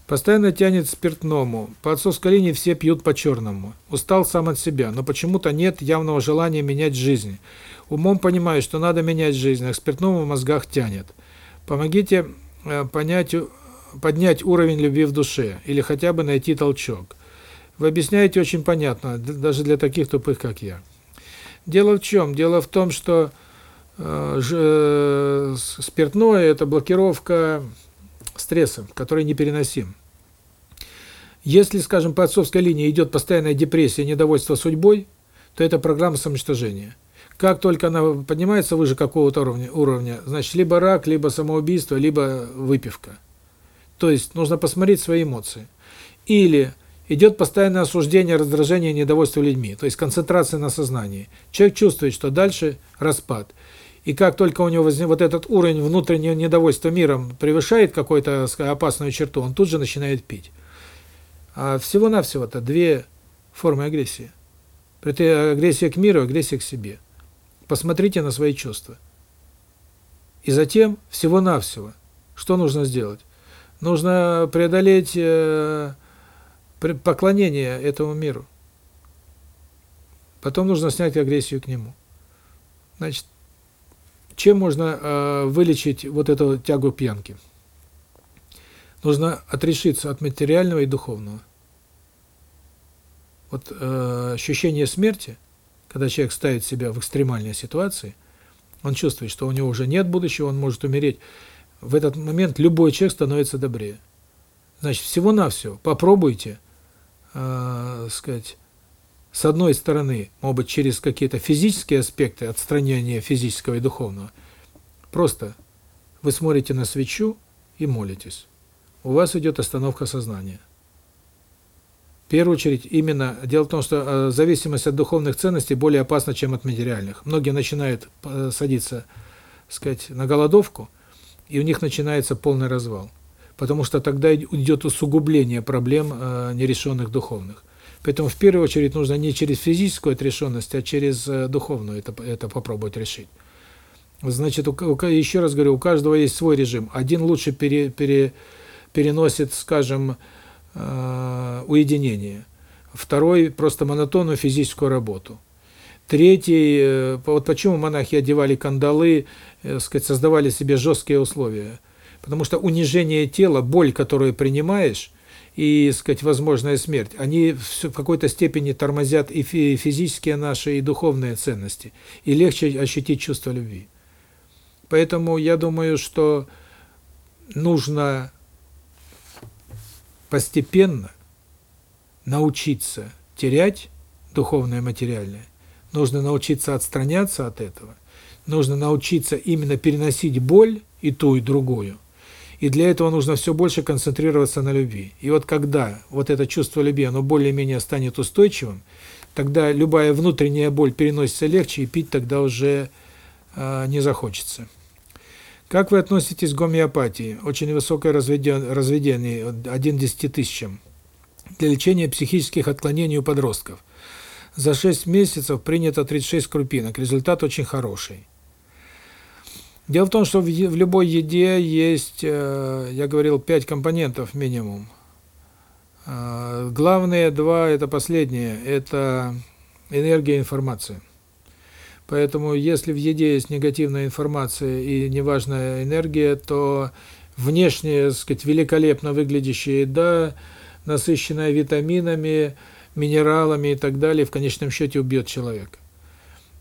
Постоянно тянет спиртному. По отцовской линии все пьют по-черному. Устал сам от себя, но почему-то нет явного желания менять жизнь. Умом понимаю, что надо менять жизнь, а к спиртному в мозгах тянет. Помогите э, понять, поднять уровень любви в душе, или хотя бы найти толчок. Вы объясняете очень понятно, даже для таких тупых, как я. Дело в чем? Дело в том, что э, э, спиртное – это блокировка стрессом, который непереносим. Если, скажем, по отцовской линии идет постоянная депрессия, недовольство судьбой, то это программа самоуничтожения. Как только она поднимается выше какого-то уровня, уровня, значит, либо рак, либо самоубийство, либо выпивка. То есть нужно посмотреть свои эмоции. Или идет постоянное осуждение, раздражение, недовольство людьми, то есть концентрация на сознании. Человек чувствует, что дальше распад. И как только у него возник, вот этот уровень внутреннего недовольства миром превышает какую-то опасную черту, он тут же начинает пить. А всего-навсего-то две формы агрессии. Агрессия к миру, агрессия к себе. Посмотрите на свои чувства. И затем всего-навсего, что нужно сделать? Нужно преодолеть э, поклонение этому миру. Потом нужно снять агрессию к нему. Значит, чем можно э, вылечить вот эту тягу пьянки? Нужно отрешиться от материального и духовного. Вот э, ощущение смерти, когда человек ставит себя в экстремальной ситуации, он чувствует, что у него уже нет будущего, он может умереть. В этот момент любой человек становится добрее. Значит, всего-навсего попробуйте, э, сказать, с одной стороны, может быть, через какие-то физические аспекты отстранения физического и духовного, просто вы смотрите на свечу и молитесь. У вас идет остановка сознания. В первую очередь, именно дело в том, что э, зависимость от духовных ценностей более опасна, чем от материальных. Многие начинают э, садиться, сказать, на голодовку, и у них начинается полный развал. потому что тогда идет усугубление проблем э, нерешенных духовных. Поэтому в первую очередь нужно не через физическую отрешенность, а через э, духовную это, это попробовать решить. Значит, у, у, еще раз говорю, у каждого есть свой режим. Один лучше пере, пере, переносит, скажем, э, уединение. Второй просто монотонную физическую работу. Третий, э, вот почему монахи одевали кандалы, э, сказать, создавали себе жесткие условия. Потому что унижение тела, боль, которую принимаешь, и, сказать, возможная смерть, они в какой-то степени тормозят и физические наши, и духовные ценности. И легче ощутить чувство любви. Поэтому я думаю, что нужно постепенно научиться терять духовное и материальное. Нужно научиться отстраняться от этого. Нужно научиться именно переносить боль и ту, и другую. И для этого нужно все больше концентрироваться на любви. И вот когда вот это чувство любви, оно более-менее станет устойчивым, тогда любая внутренняя боль переносится легче, и пить тогда уже э, не захочется. Как вы относитесь к гомеопатии? Очень высокое разведение, разведение 1 10 тысячам для лечения психических отклонений у подростков. За 6 месяцев принято 36 крупинок. Результат очень хороший. Дело в том, что в, в любой еде есть, э, я говорил, пять компонентов минимум. Э, главные два, это последние, это энергия и информация. Поэтому если в еде есть негативная информация и неважная энергия, то внешне, сказать, великолепно выглядящая еда, насыщенная витаминами, минералами и так далее, в конечном счете убьет человека.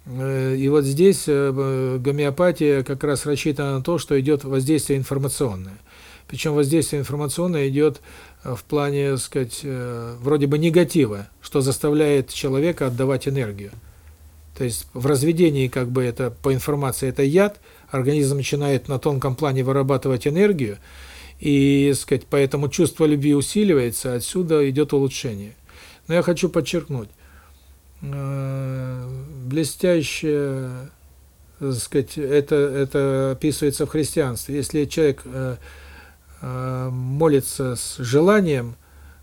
Э, и вот здесь э, гомеопатия как раз рассчитана на то, что идет воздействие информационное. Причем воздействие информационное идет э, в плане, так сказать, вроде бы негатива, что заставляет человека отдавать энергию. То есть в разведении как бы это по информации это яд, организм начинает на тонком плане вырабатывать энергию, и, сказать, поэтому чувство любви усиливается, отсюда идет улучшение. Но я хочу подчеркнуть, Э, блестяще, так сказать, это это описывается в христианстве. Если человек э, э, молится с желанием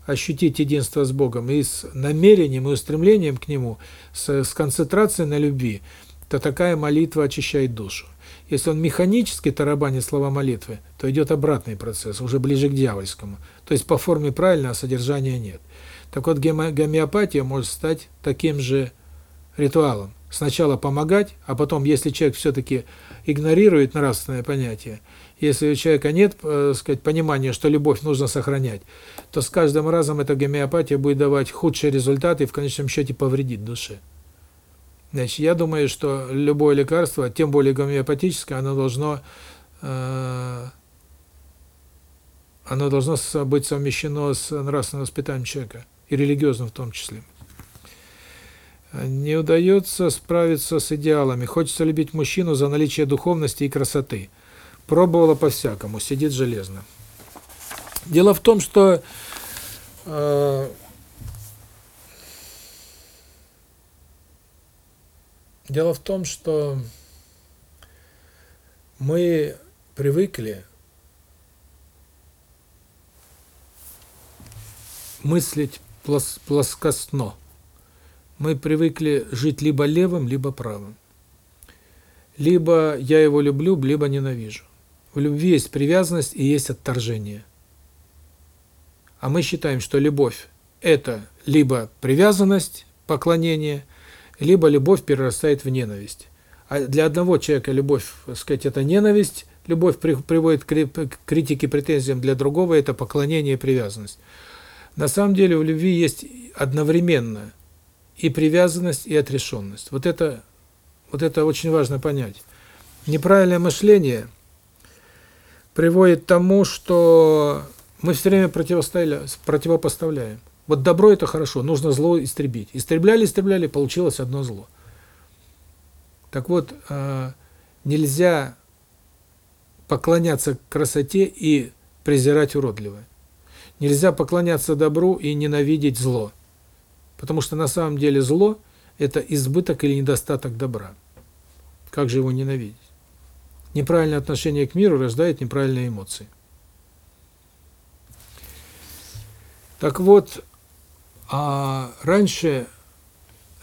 ощутить единство с Богом и с намерением и устремлением к Нему, с, с концентрацией на любви, то такая молитва очищает душу. Если он механически тарабанит слова молитвы, то идет обратный процесс, уже ближе к дьявольскому. То есть по форме правильно, а содержания нет. Так вот, гомеопатия может стать таким же ритуалом. Сначала помогать, а потом, если человек все-таки игнорирует нравственное понятие, если у человека нет, э, сказать, понимания, что любовь нужно сохранять, то с каждым разом эта гомеопатия будет давать худшие результаты и в конечном счете повредит душе. Значит, я думаю, что любое лекарство, тем более гомеопатическое, оно должно э, оно должно быть совмещено с нравственным воспитанием человека и религиозным в том числе. Не удается справиться с идеалами. Хочется любить мужчину за наличие духовности и красоты. Пробовала по-всякому, сидит железно. Дело в том, что э, дело в том, что мы привыкли мыслить плос плоскостно. Мы привыкли жить либо левым, либо правым. Либо я его люблю, либо ненавижу. В любви есть привязанность и есть отторжение. А мы считаем, что любовь – это либо привязанность, поклонение, либо любовь перерастает в ненависть. А для одного человека любовь, сказать, это ненависть, любовь приводит к критике, претензиям, для другого это поклонение и привязанность. На самом деле в любви есть одновременно и привязанность, и отрешенность. Вот это вот это очень важно понять. Неправильное мышление приводит к тому, что мы все время противопоставляем. Вот добро это хорошо, нужно зло истребить. Истребляли, истребляли, получилось одно зло. Так вот, э, нельзя поклоняться красоте и презирать уродливое. Нельзя поклоняться добру и ненавидеть зло. Потому что на самом деле зло – это избыток или недостаток добра. Как же его ненавидеть? Неправильное отношение к миру рождает неправильные эмоции. Так вот, а раньше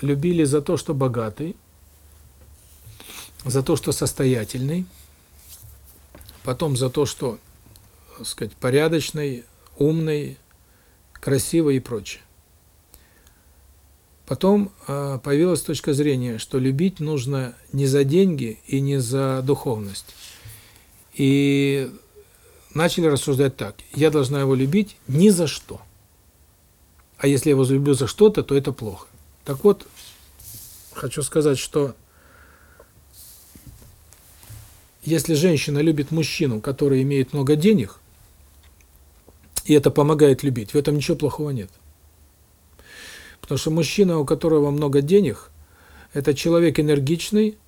любили за то, что богатый, за то, что состоятельный, потом за то, что, так сказать, порядочный, умный, красивый и прочее. Потом э, появилась точка зрения, что любить нужно не за деньги и не за духовность. И начали рассуждать так. Я должна его любить ни за что. А если я его люблю за что-то, то это плохо. Так вот, хочу сказать, что если женщина любит мужчину, который имеет много денег, и это помогает любить, в этом ничего плохого нет. Потому что мужчина, у которого много денег, это человек энергичный,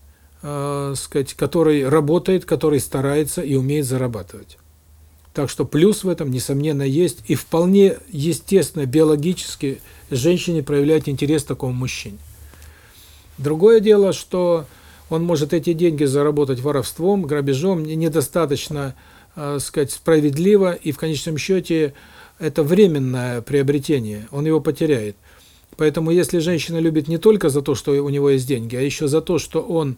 э, сказать, который работает, который старается и умеет зарабатывать. Так что плюс в этом, несомненно, есть. И вполне естественно, биологически, женщине проявлять интерес к такому мужчине. Другое дело, что он может эти деньги заработать воровством, грабежом, недостаточно, э, сказать, справедливо, и в конечном счете это временное приобретение, он его потеряет. Поэтому если женщина любит не только за то, что у него есть деньги, а еще за то, что он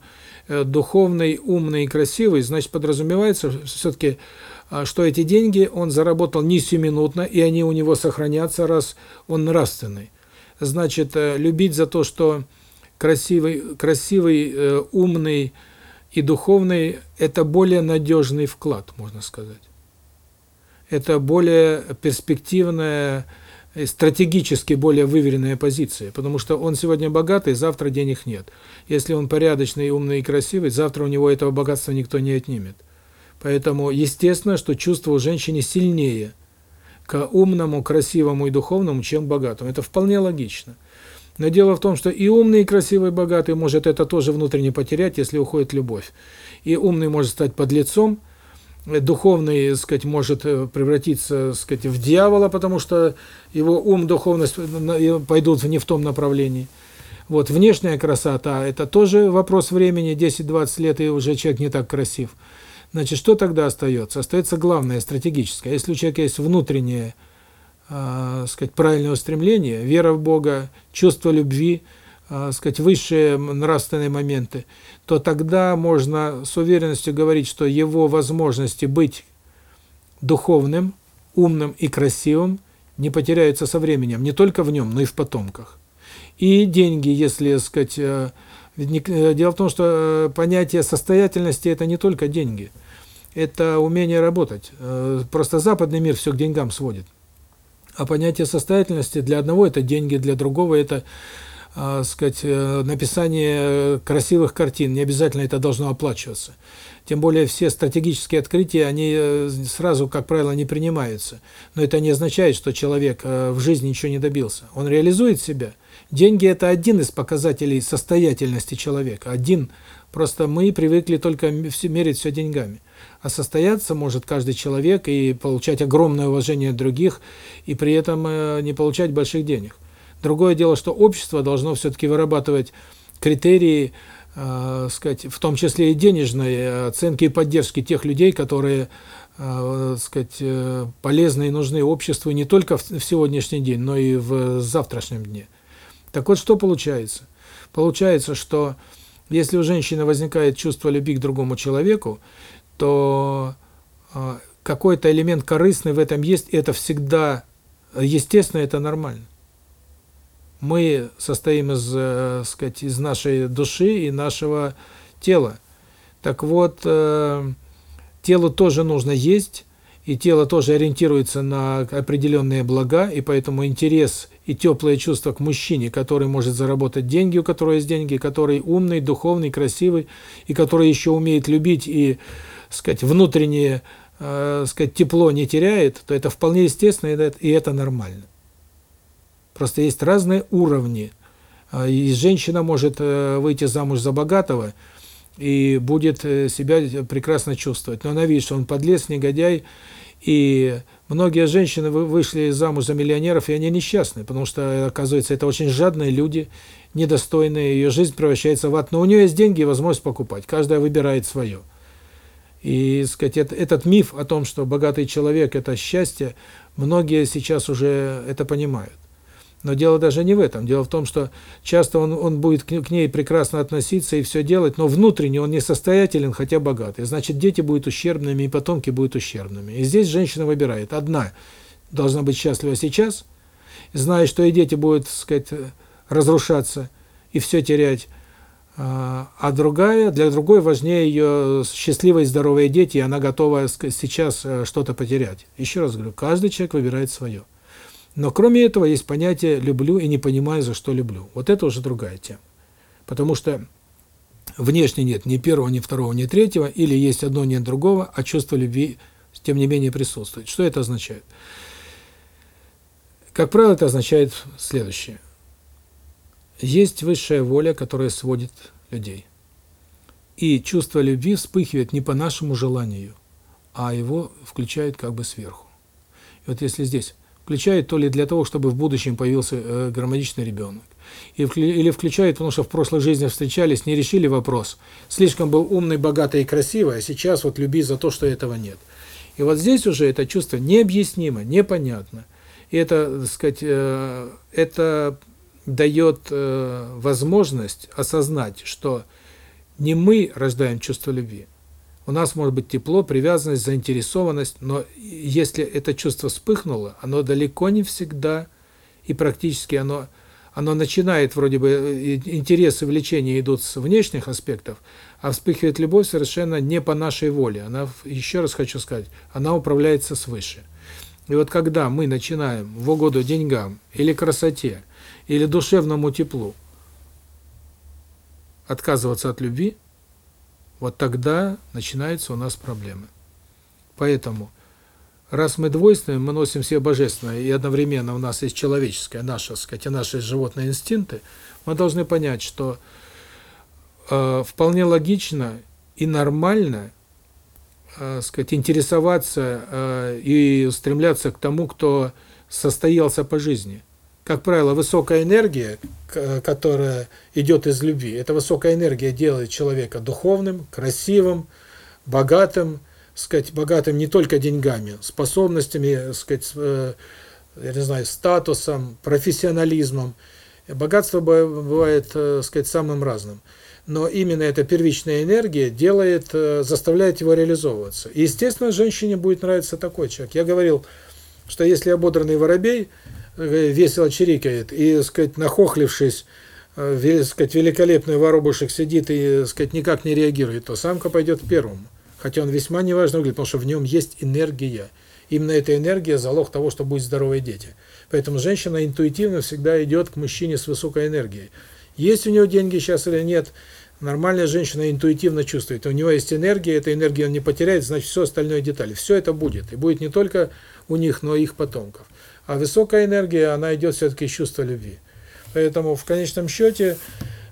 э, духовный, умный и красивый, значит подразумевается все-таки, а, что эти деньги он заработал не сиюминутно, и они у него сохранятся, раз он нравственный. Значит, э, любить за то, что красивый, красивый, э, умный и духовный – это более надежный вклад, можно сказать. Это более перспективная стратегически более выверенная позиция, потому что он сегодня богатый, завтра денег нет. Если он порядочный, умный и красивый, завтра у него этого богатства никто не отнимет. Поэтому естественно, что чувство у женщины сильнее к умному, красивому и духовному, чем богатому. Это вполне логично. Но дело в том, что и умный, и красивый, и богатый может это тоже внутренне потерять, если уходит любовь. И умный может стать подлецом, духовный, так сказать, может э, превратиться, так сказать, в дьявола, потому что его ум, духовность э, пойдут не в том направлении. Вот внешняя красота это тоже вопрос времени, 10-20 лет и уже человек не так красив. Значит, что тогда остается? Остается главное стратегическое. Если у человека есть внутреннее, э, сказать, правильное устремление, вера в Бога, чувство любви, сказать, высшие нравственные моменты, то тогда можно с уверенностью говорить, что его возможности быть духовным, умным и красивым не потеряются со временем, не только в нем, но и в потомках. И деньги, если, сказать, э, э, дело в том, что э, понятие состоятельности это не только деньги. Это умение работать. Просто западный мир все к деньгам сводит. А понятие состоятельности для одного это деньги, для другого это э, сказать, э, написание красивых картин, не обязательно это должно оплачиваться. Тем более все стратегические открытия, они э, сразу, как правило, не принимаются. Но это не означает, что человек в жизни ничего не добился. Он реализует себя. Деньги – это один из показателей состоятельности человека. Один. Просто мы привыкли только мерить все деньгами. А состояться может каждый человек и получать огромное уважение других, и при этом не получать больших денег. Другое дело, что общество должно все-таки вырабатывать критерии, э, сказать, в том числе и денежные оценки и поддержки тех людей, которые, э, сказать, э, полезны и нужны обществу не только в, в сегодняшний день, но и в завтрашнем дне. Так вот, что получается? Получается, что если у женщины возникает чувство любви к другому человеку, то э, какой-то элемент корыстный в этом есть, и это всегда естественно, это нормально мы состоим из, э, сказать, из нашей души и нашего тела. Так вот, э, телу тоже нужно есть, и тело тоже ориентируется на определенные блага, и поэтому интерес и теплое чувство к мужчине, который может заработать деньги, у которого есть деньги, который умный, духовный, красивый, и который еще умеет любить и, сказать, внутреннее, э, сказать, тепло не теряет, то это вполне естественно, и это, и это нормально. Просто есть разные уровни. А, и женщина может э, выйти замуж за богатого и будет э, себя прекрасно чувствовать. Но она видит, что он подлец, негодяй. И многие женщины вышли замуж за миллионеров, и они несчастны, потому что, оказывается, это очень жадные люди, недостойные, ее жизнь превращается в ад. Но у нее есть деньги и возможность покупать. Каждая выбирает свое. И, сказать, этот миф о том, что богатый человек – это счастье, Многие сейчас уже это понимают. Но дело даже не в этом. Дело в том, что часто он, он будет к, ней прекрасно относиться и все делать, но внутренне он несостоятелен, хотя богатый. Значит, дети будут ущербными, и потомки будут ущербными. И здесь женщина выбирает. Одна должна быть счастлива сейчас, зная, что и дети будут, так сказать, разрушаться и все терять, а, а другая, для другой важнее ее счастливые и здоровые дети, и она готова сейчас э, что-то потерять. Еще раз говорю, каждый человек выбирает свое. Но кроме этого есть понятие «люблю» и «не понимаю, за что люблю». Вот это уже другая тема. Потому что внешне нет ни первого, ни второго, ни третьего, или есть одно, нет другого, а чувство любви, тем не менее, присутствует. Что это означает? Как правило, это означает следующее. Есть высшая воля, которая сводит людей. И чувство любви вспыхивает не по нашему желанию, а его включает как бы сверху. И вот если здесь включает то ли для того, чтобы в будущем появился э, гармоничный ребенок, или включает, потому что в прошлой жизни встречались, не решили вопрос. Слишком был умный, богатый и красивый, а сейчас вот люби за то, что этого нет. И вот здесь уже это чувство необъяснимо, непонятно. И это, так сказать, э, это дает э, возможность осознать, что не мы рождаем чувство любви. У нас может быть тепло, привязанность, заинтересованность, но если это чувство вспыхнуло, оно далеко не всегда и практически оно оно начинает вроде бы э, интересы, влечения идут с внешних аспектов, а вспыхивает любовь совершенно не по нашей воле. Она, еще раз хочу сказать, она управляется свыше. И вот когда мы начинаем в угоду деньгам или красоте, или душевному теплу отказываться от любви, вот тогда начинаются у нас проблемы. Поэтому, раз мы двойственны, мы носим все божественное, и одновременно у нас есть человеческое, наше, так сказать, и наши животные инстинкты, мы должны понять, что э, вполне логично и нормально э, сказать, интересоваться э, и стремляться к тому, кто состоялся по жизни как правило, высокая энергия, которая идет из любви, эта высокая энергия делает человека духовным, красивым, богатым, сказать, богатым не только деньгами, способностями, сказать, э, я не знаю, статусом, профессионализмом. Богатство бывает, э, сказать, самым разным. Но именно эта первичная энергия делает, э, заставляет его реализовываться. И, естественно, женщине будет нравиться такой человек. Я говорил, что если ободранный воробей – весело чирикает, и, сказать, нахохлившись, э, сказать, великолепный воробушек сидит и, сказать, никак не реагирует, то самка пойдет первым. Хотя он весьма неважно выглядит, потому что в нем есть энергия. Именно эта энергия – залог того, что будут здоровые дети. Поэтому женщина интуитивно всегда идет к мужчине с высокой энергией. Есть у него деньги сейчас или нет, нормальная женщина интуитивно чувствует. У него есть энергия, эта энергия он не потеряет, значит, все остальное детали. Все это будет. И будет не только у них, но и их потомков. А высокая энергия, она идет все-таки из чувства любви. Поэтому в конечном счете,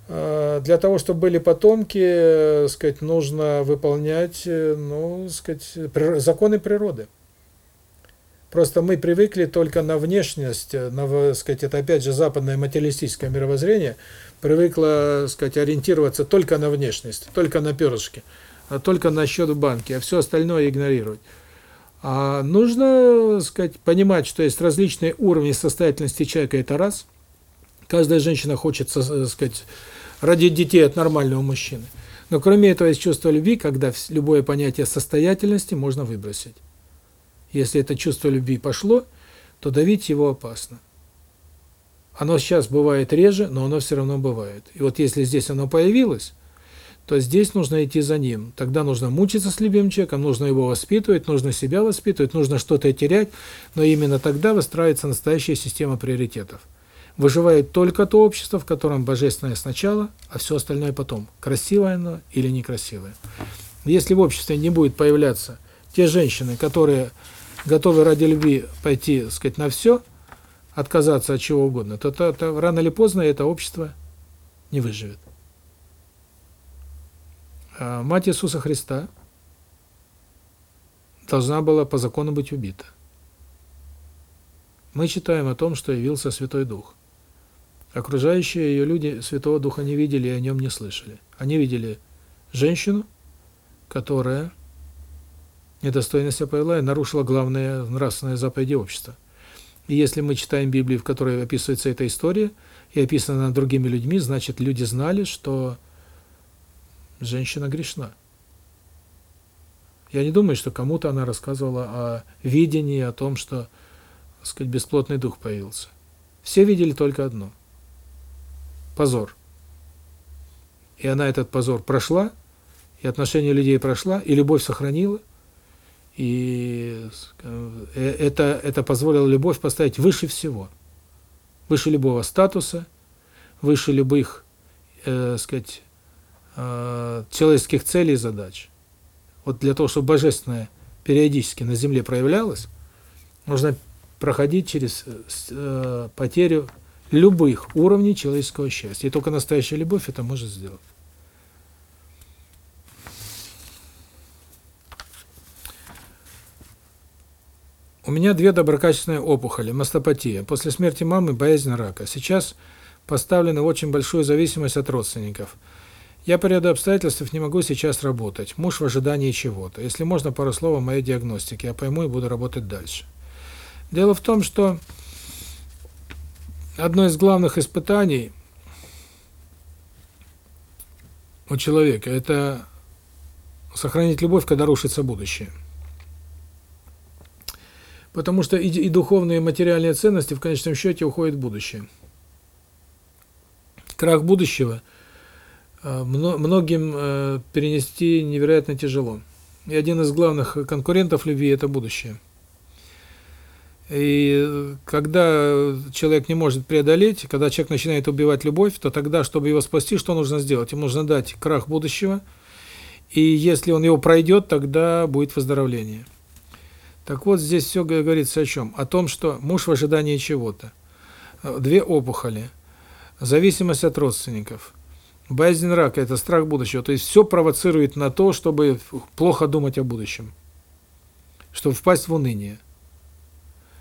э, для того, чтобы были потомки, э, сказать, нужно выполнять, э, ну, сказать, законы природы. Просто мы привыкли только на внешность, на, сказать, это опять же западное материалистическое мировоззрение, привыкло, сказать, ориентироваться только на внешность, только на перышки, только на счет в банке, а все остальное игнорировать. А нужно, сказать, понимать, что есть различные уровни состоятельности человека, это раз. Каждая женщина хочет, сказать, родить детей от нормального мужчины. Но кроме этого есть чувство любви, когда любое понятие состоятельности можно выбросить. Если это чувство любви пошло, то давить его опасно. Оно сейчас бывает реже, но оно все равно бывает. И вот если здесь оно появилось, то здесь нужно идти за ним. Тогда нужно мучиться с любимым человеком, нужно его воспитывать, нужно себя воспитывать, нужно что-то терять, но именно тогда выстраивается настоящая система приоритетов. Выживает только то общество, в котором божественное сначала, а все остальное потом. Красивое оно или некрасивое. Если в обществе не будет появляться те женщины, которые готовы ради любви пойти, сказать, на все, отказаться от чего угодно, то, то, то рано или поздно это общество не выживет. А, мать Иисуса Христа должна была по закону быть убита. Мы читаем о том, что явился Святой Дух. Окружающие ее люди Святого Духа не видели и о нем не слышали. Они видели женщину, которая недостойно себя повела и нарушила главные нравственные заповеди общества. И если мы читаем Библию, в которой описывается эта история, и описана она другими людьми, значит, люди знали, что женщина грешна. Я не думаю, что кому-то она рассказывала о видении, о том, что, так сказать, бесплотный дух появился. Все видели только одно – позор. И она этот позор прошла, и отношение людей прошла, и любовь сохранила, и э, это, это позволило любовь поставить выше всего, выше любого статуса, выше любых, э, сказать, э, человеческих целей и задач. Вот для того, чтобы божественное периодически на земле проявлялось, нужно проходить через э, потерю любых уровней человеческого счастья. И только настоящая любовь это может сделать. У меня две доброкачественные опухоли, мастопатия. После смерти мамы боязнь рака. Сейчас поставлена в очень большую зависимость от родственников. Я по ряду обстоятельств не могу сейчас работать. Муж в ожидании чего-то. Если можно, пару слов о моей диагностике. Я пойму и буду работать дальше. Дело в том, что одно из главных испытаний у человека – это сохранить любовь, когда рушится будущее. Потому что и, и духовные, и материальные ценности в конечном счете уходят в будущее. Крах будущего – многим э, перенести невероятно тяжело. И один из главных конкурентов любви – это будущее. И когда человек не может преодолеть, когда человек начинает убивать любовь, то тогда, чтобы его спасти, что нужно сделать? Ему нужно дать крах будущего, и если он его пройдет, тогда будет выздоровление. Так вот, здесь все говорится о чем? О том, что муж в ожидании чего-то. Э, две опухоли, зависимость от родственников – Боязнь рака – это страх будущего. То есть все провоцирует на то, чтобы плохо думать о будущем. Чтобы впасть в уныние.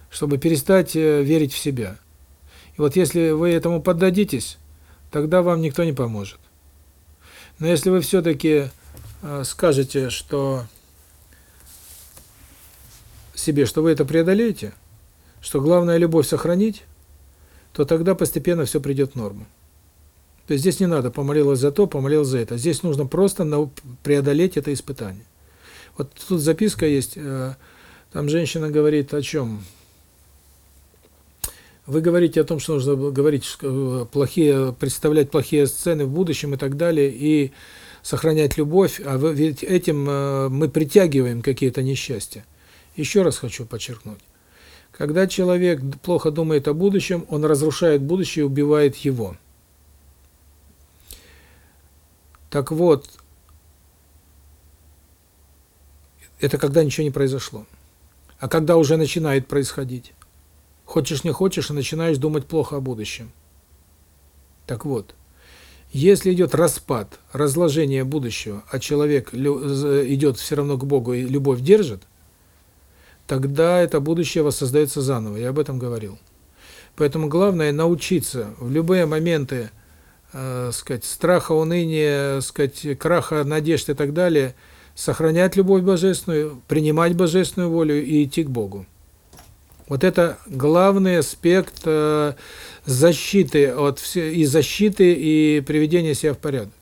Чтобы перестать э, верить в себя. И вот если вы этому поддадитесь, тогда вам никто не поможет. Но если вы все-таки э, скажете, что себе, что вы это преодолеете, что главное любовь сохранить, то тогда постепенно все придет в норму. То есть здесь не надо помолилась за то, помолилась за это. Здесь нужно просто преодолеть это испытание. Вот тут записка есть, э, там женщина говорит о чем? Вы говорите о том, что нужно говорить э, плохие, представлять плохие сцены в будущем и так далее, и сохранять любовь, а вы, ведь этим э, мы притягиваем какие-то несчастья. Еще раз хочу подчеркнуть. Когда человек плохо думает о будущем, он разрушает будущее и убивает его. Так вот, это когда ничего не произошло. А когда уже начинает происходить. Хочешь не хочешь, и начинаешь думать плохо о будущем. Так вот, если идет распад, разложение будущего, а человек идет все равно к Богу и любовь держит, тогда это будущее воссоздается заново. Я об этом говорил. Поэтому главное научиться в любые моменты э, сказать, страха, уныния, сказать, краха, надежд и так далее, сохранять любовь божественную, принимать божественную волю и идти к Богу. Вот это главный аспект э, защиты от все, и защиты и приведения себя в порядок.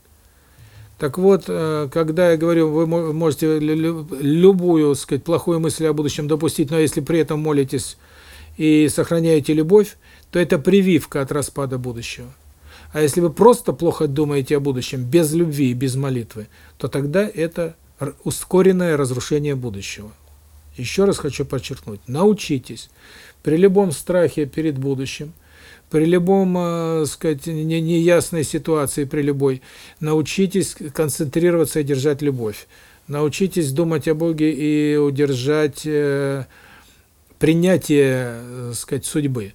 Так вот, э, когда я говорю, вы можете любую, сказать, плохую мысль о будущем допустить, но если при этом молитесь и сохраняете любовь, то это прививка от распада будущего. А если вы просто плохо думаете о будущем, без любви и без молитвы, то тогда это ускоренное разрушение будущего. Еще раз хочу подчеркнуть, научитесь при любом страхе перед будущим, при любом, э, сказать, не, неясной ситуации, при любой, научитесь концентрироваться и держать любовь. Научитесь думать о Боге и удержать э, принятие, э, сказать, судьбы.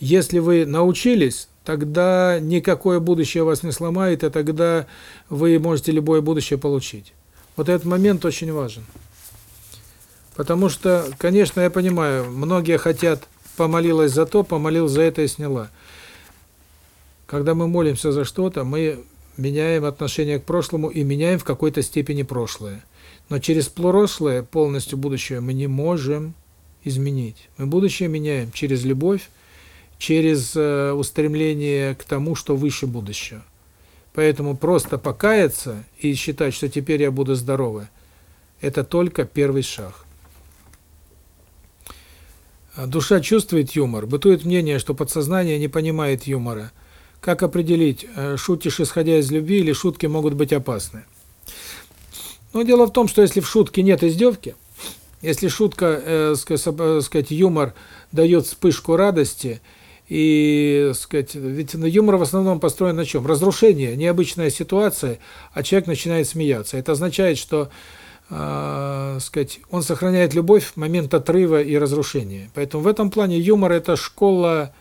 Если вы научились, тогда никакое будущее вас не сломает, и тогда вы можете любое будущее получить. Вот этот момент очень важен. Потому что, конечно, я понимаю, многие хотят, помолилась за то, помолил за это и сняла. Когда мы молимся за что-то, мы меняем отношение к прошлому и меняем в какой-то степени прошлое. Но через прошлое полностью будущее мы не можем изменить. Мы будущее меняем через любовь, через э, устремление к тому, что выше будущего. Поэтому просто покаяться и считать, что теперь я буду здоровы, это только первый шаг. Душа чувствует юмор. Бытует мнение, что подсознание не понимает юмора. Как определить, э, шутишь исходя из любви или шутки могут быть опасны? Но дело в том, что если в шутке нет издевки, если шутка, э, э сказать, юмор дает вспышку радости, и, сказать, ведь юмор в основном построен на чем? Разрушение, необычная ситуация, а человек начинает смеяться. Это означает, что э, сказать, он сохраняет любовь в момент отрыва и разрушения. Поэтому в этом плане юмор – это школа,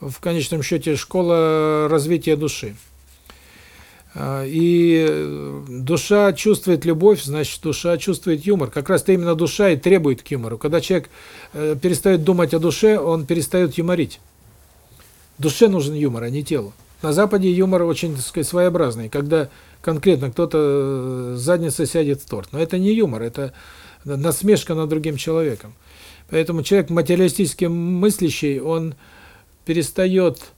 в конечном счете, школа развития души. А, и душа чувствует любовь, значит, душа чувствует юмор. Как раз-то именно душа и требует к юмору. Когда человек э, перестает думать о душе, он перестает юморить. Душе нужен юмор, а не телу. На Западе юмор очень, так сказать, своеобразный, когда конкретно кто-то э, задница сядет в торт. Но это не юмор, это насмешка над другим человеком. Поэтому человек материалистически мыслящий, он перестает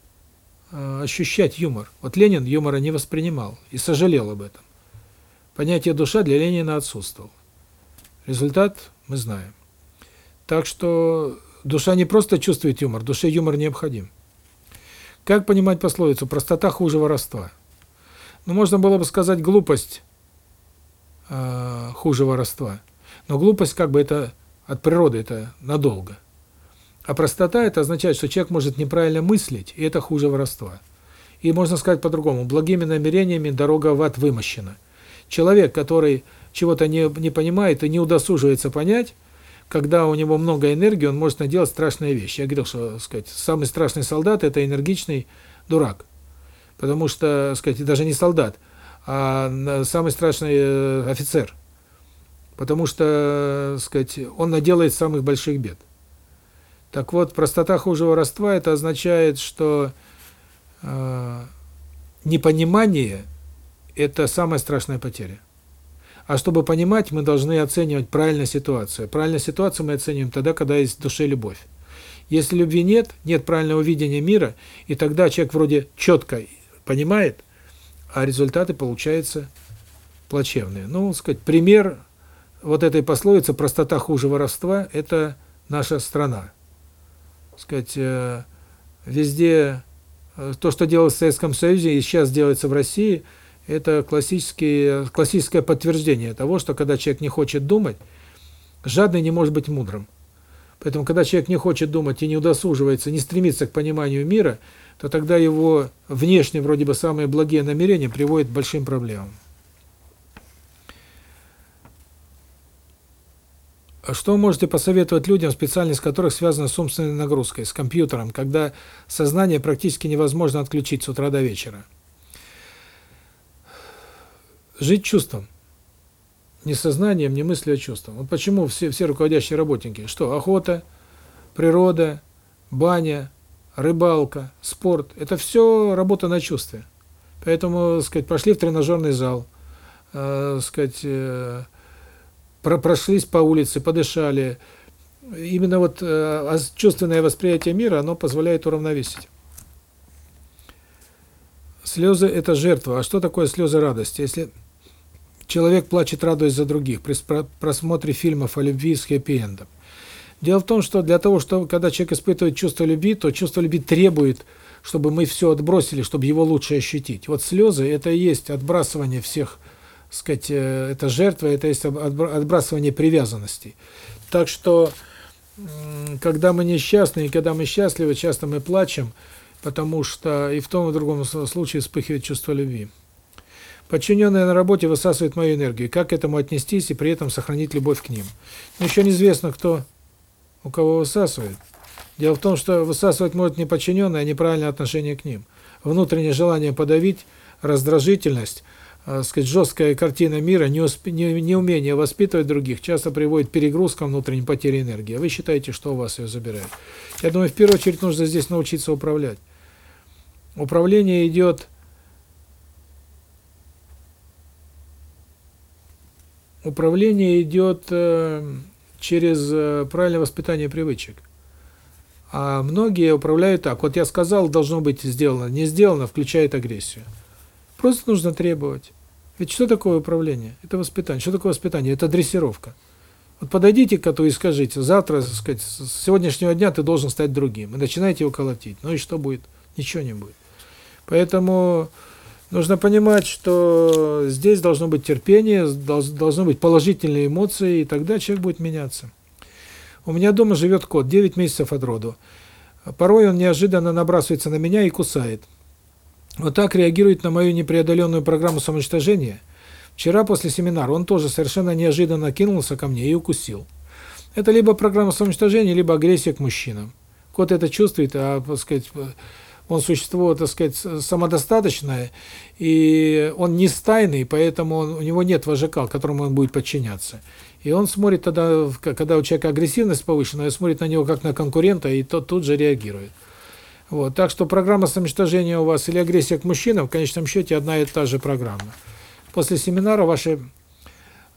э, ощущать юмор. Вот Ленин юмора не воспринимал и сожалел об этом. Понятие душа для Ленина отсутствовало. Результат мы знаем. Так что душа не просто чувствует юмор, душе юмор необходим. Как понимать пословицу «простота хуже воровства»? Ну, можно было бы сказать «глупость э, хуже воровства». Но глупость как бы это от природы, это надолго. А простота это означает, что человек может неправильно мыслить, и это хуже воровства. И можно сказать по-другому, благими намерениями дорога в ад вымощена. Человек, который чего-то не, не понимает и не удосуживается понять, когда у него много энергии, он может наделать страшные вещи. Я говорил, что, сказать, самый страшный солдат это энергичный дурак. Потому что, сказать, даже не солдат, а самый страшный э, офицер. Потому что, сказать, он наделает самых больших бед. Так вот, простота хуже воровства это означает, что э непонимание это самая страшная потеря. А чтобы понимать, мы должны оценивать правильно ситуацию. Правильно ситуацию мы оцениваем тогда, когда есть в душе любовь. Если любви нет, нет правильного видения мира, и тогда человек вроде четко понимает, а результаты получаются плачевные. Ну, сказать, пример вот этой пословицы «простота хуже воровства» – это наша страна. Сказать, э, везде э, то, что делалось в Советском Союзе и сейчас делается в России – это классическое подтверждение того, что когда человек не хочет думать, жадный не может быть мудрым. Поэтому, когда человек не хочет думать и не удосуживается, не стремится к пониманию мира, то тогда его внешне вроде бы самые благие намерения приводят к большим проблемам. А что можете посоветовать людям, специальность которых связана с умственной нагрузкой, с компьютером, когда сознание практически невозможно отключить с утра до вечера? Жить чувством. Не сознанием, не мыслью, а чувством. Вот почему все, все руководящие работники, что охота, природа, баня, рыбалка, спорт, это все работа на чувстве. Поэтому, сказать, пошли в тренажерный зал, э, сказать, э, про прошлись по улице, подышали. Именно вот э, чувственное восприятие мира, оно позволяет уравновесить. Слезы – это жертва. А что такое слезы радости? Если Человек плачет, радуясь за других при просмотре фильмов о любви с хэппи-эндом. Дело в том, что для того, что когда человек испытывает чувство любви, то чувство любви требует, чтобы мы все отбросили, чтобы его лучше ощутить. Вот слезы – это и есть отбрасывание всех, сказать, э, это жертва, это есть отбрасывание привязанностей. Так что, когда мы несчастны и когда мы счастливы, часто мы плачем, потому что и в том и в другом случае вспыхивает чувство любви. Подчиненные на работе высасывают мою энергию. Как к этому отнестись и при этом сохранить любовь к ним? Но еще неизвестно, кто у кого высасывает. Дело в том, что высасывать может не подчиненные, а неправильное отношение к ним. Внутреннее желание подавить, раздражительность, э, сказать, жесткая картина мира, неумение воспитывать других часто приводит к перегрузкам внутренней потери энергии. Вы считаете, что у вас ее забирает? Я думаю, в первую очередь нужно здесь научиться управлять. Управление идет управление идет э, через э, правильное воспитание привычек. А многие управляют так. Вот я сказал, должно быть сделано. Не сделано, включает агрессию. Просто нужно требовать. Ведь что такое управление? Это воспитание. Что такое воспитание? Это дрессировка. Вот подойдите к коту и скажите, завтра, так сказать, с сегодняшнего дня ты должен стать другим. И начинаете его колотить. Ну и что будет? Ничего не будет. Поэтому нужно понимать, что здесь должно быть терпение, должны быть положительные эмоции, и тогда человек будет меняться. У меня дома живет кот, 9 месяцев от роду. Порой он неожиданно набрасывается на меня и кусает. Вот так реагирует на мою непреодоленную программу самоуничтожения. Вчера после семинара он тоже совершенно неожиданно кинулся ко мне и укусил. Это либо программа самоуничтожения, либо агрессия к мужчинам. Кот это чувствует, а, так сказать, он существо, так сказать, самодостаточное, и он не стайный, поэтому он, у него нет вожака, которому он будет подчиняться. И он смотрит тогда, когда у человека агрессивность повышенная, смотрит на него как на конкурента, и тот тут же реагирует. Вот, так что программа самоуничтожения у вас или агрессия к мужчинам, в конечном счете, одна и та же программа. После семинара ваши,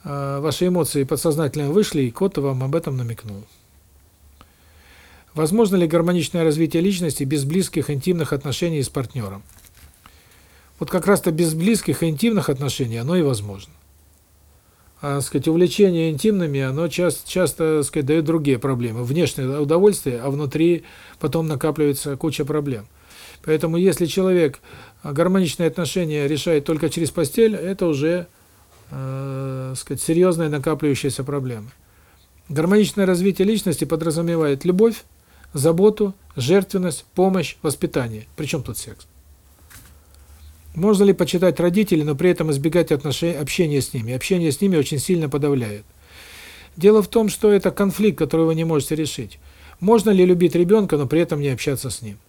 э, ваши эмоции подсознательно вышли, и кот вам об этом намекнул. Возможно ли гармоничное развитие личности без близких интимных отношений с партнером? Вот как раз-то без близких интимных отношений оно и возможно. А, сказать, увлечение интимными, оно часто, часто, сказать, дает другие проблемы. Внешнее удовольствие, а внутри потом накапливается куча проблем. Поэтому если человек гармоничные отношения решает только через постель, это уже, э, сказать, серьезная накапливающаяся проблема. Гармоничное развитие личности подразумевает любовь, заботу, жертвенность, помощь, воспитание. Причем тут секс? Можно ли почитать родителей, но при этом избегать отношений, общения с ними? Общение с ними очень сильно подавляет. Дело в том, что это конфликт, который вы не можете решить. Можно ли любить ребенка, но при этом не общаться с ним?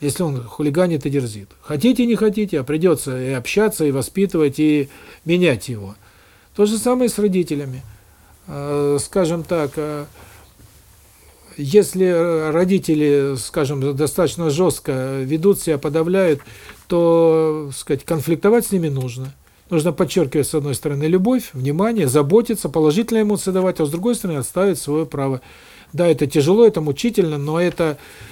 Если он хулиганит и дерзит. Хотите, не хотите, а придется и общаться, и воспитывать, и менять его. То же самое с родителями. Э, скажем так, э, если э, родители, скажем, достаточно жестко ведут себя, подавляют, то, сказать, конфликтовать с ними нужно. Нужно подчеркивать, с одной стороны, любовь, внимание, заботиться, положительные эмоции давать, а с другой стороны, отставить свое право. Да, это тяжело, это мучительно, но это э,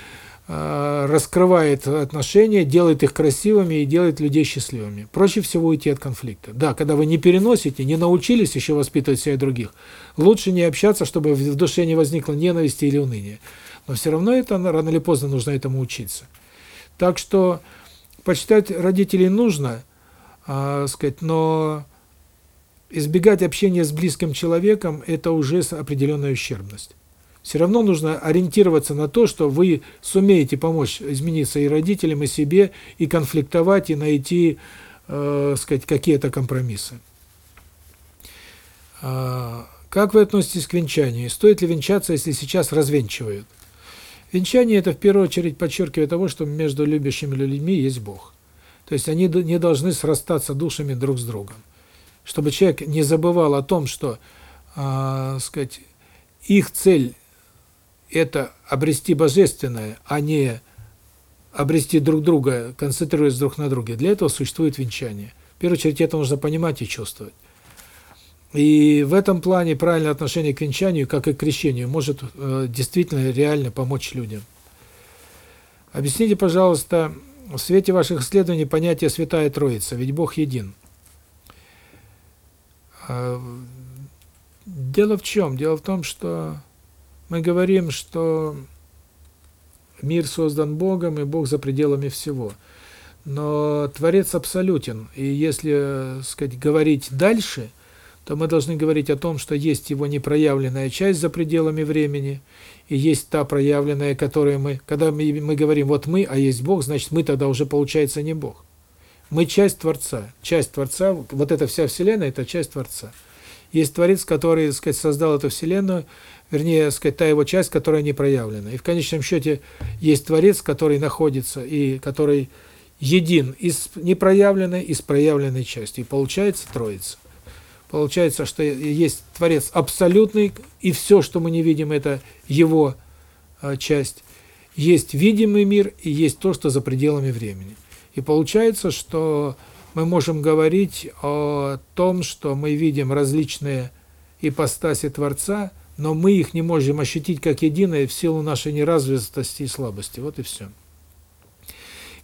раскрывает отношения, делает их красивыми и делает людей счастливыми. Проще всего уйти от конфликта. Да, когда вы не переносите, не научились еще воспитывать себя и других, Лучше не общаться, чтобы в душе не возникло ненависти или уныния. Но все равно это рано или поздно нужно этому учиться. Так что почитать родителей нужно, а, сказать, но избегать общения с близким человеком это уже определенная ущербность. Все равно нужно ориентироваться на то, что вы сумеете помочь измениться и родителям, и себе, и конфликтовать, и найти, э, сказать, какие-то компромиссы. А, как вы относитесь к венчанию? Стоит ли венчаться, если сейчас развенчивают? Венчание – это в первую очередь подчеркивает того, что между любящими людьми есть Бог. То есть они не должны срастаться душами друг с другом. Чтобы человек не забывал о том, что, э, сказать, их цель – это обрести божественное, а не обрести друг друга, концентрируясь друг на друге. Для этого существует венчание. В первую очередь это нужно понимать и чувствовать. И в этом плане правильное отношение к венчанию, как и к крещению, может э, действительно реально помочь людям. Объясните, пожалуйста, в свете ваших исследований понятие «святая Троица», ведь Бог един. А, дело в чем? Дело в том, что мы говорим, что мир создан Богом, и Бог за пределами всего. Но Творец абсолютен, и если, э, сказать, говорить дальше – то мы должны говорить о том, что есть его непроявленная часть за пределами времени, и есть та проявленная, которая мы... Когда мы, мы говорим «вот мы», а есть Бог, значит, мы тогда уже, получается, не Бог. Мы часть Творца. Часть Творца, вот эта вся Вселенная – это часть Творца. Есть Творец, который, сказать, создал эту Вселенную, вернее, сказать, та его часть, которая не проявлена. И в конечном счете есть Творец, который находится и который един из непроявленной и с проявленной части. И получается Троица. Получается, что есть Творец абсолютный, и все, что мы не видим, это его э, часть. Есть видимый мир, и есть то, что за пределами времени. И получается, что мы можем говорить о том, что мы видим различные ипостаси Творца, но мы их не можем ощутить как единое в силу нашей неразвитости и слабости. Вот и все.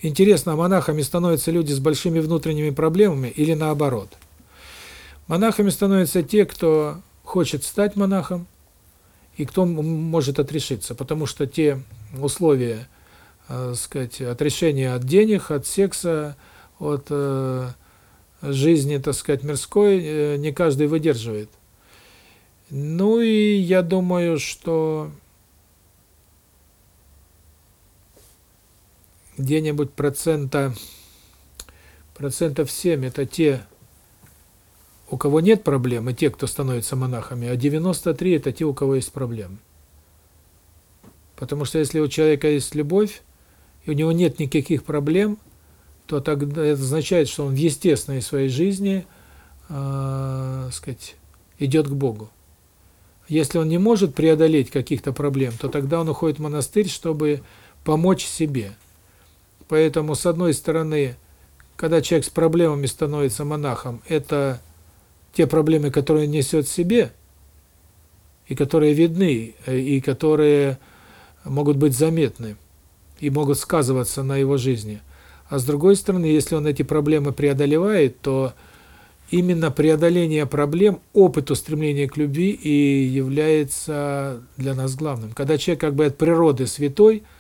Интересно, монахами становятся люди с большими внутренними проблемами или наоборот? Монахами становятся те, кто хочет стать монахом, и кто может отрешиться, потому что те условия, э, сказать, отрешения от денег, от секса, от э, жизни, так сказать, мирской, э, не каждый выдерживает. Ну и я думаю, что где-нибудь процента процентов 7 это те, у кого нет проблем, и те, кто становится монахами, а 93 это те, у кого есть проблемы. Потому что если у человека есть любовь, и у него нет никаких проблем, то тогда это означает, что он в естественной своей жизни, э, сказать, идет к Богу. Если он не может преодолеть каких-то проблем, то тогда он уходит в монастырь, чтобы помочь себе. Поэтому, с одной стороны, когда человек с проблемами становится монахом, это те проблемы, которые несет в себе, и которые видны, и которые могут быть заметны, и могут сказываться на его жизни. А с другой стороны, если он эти проблемы преодолевает, то именно преодоление проблем, опыт устремления к любви и является для нас главным. Когда человек как бы от природы святой –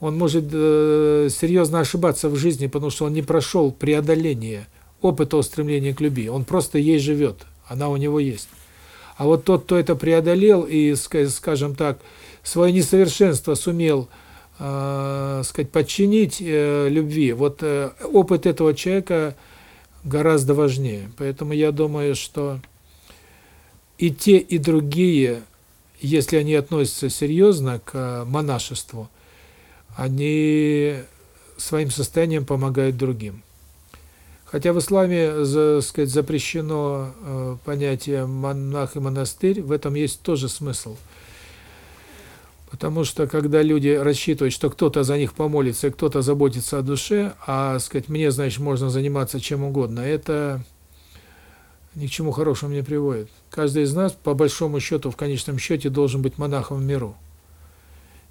он может э, серьезно ошибаться в жизни, потому что он не прошел преодоление опыта устремления к любви. Он просто ей живет, она у него есть. А вот тот, кто это преодолел и, скажем так, свое несовершенство сумел, э, сказать, подчинить э, любви, вот э, опыт этого человека гораздо важнее. Поэтому я думаю, что и те, и другие, если они относятся серьезно к э, монашеству, они своим состоянием помогают другим. Хотя в исламе, за, сказать, запрещено э, понятие монах и монастырь, в этом есть тоже смысл. Потому что когда люди рассчитывают, что кто-то за них помолится, кто-то заботится о душе, а, сказать, мне, значит, можно заниматься чем угодно, это ни к чему хорошему не приводит. Каждый из нас, по большому счету, в конечном счете, должен быть монахом в миру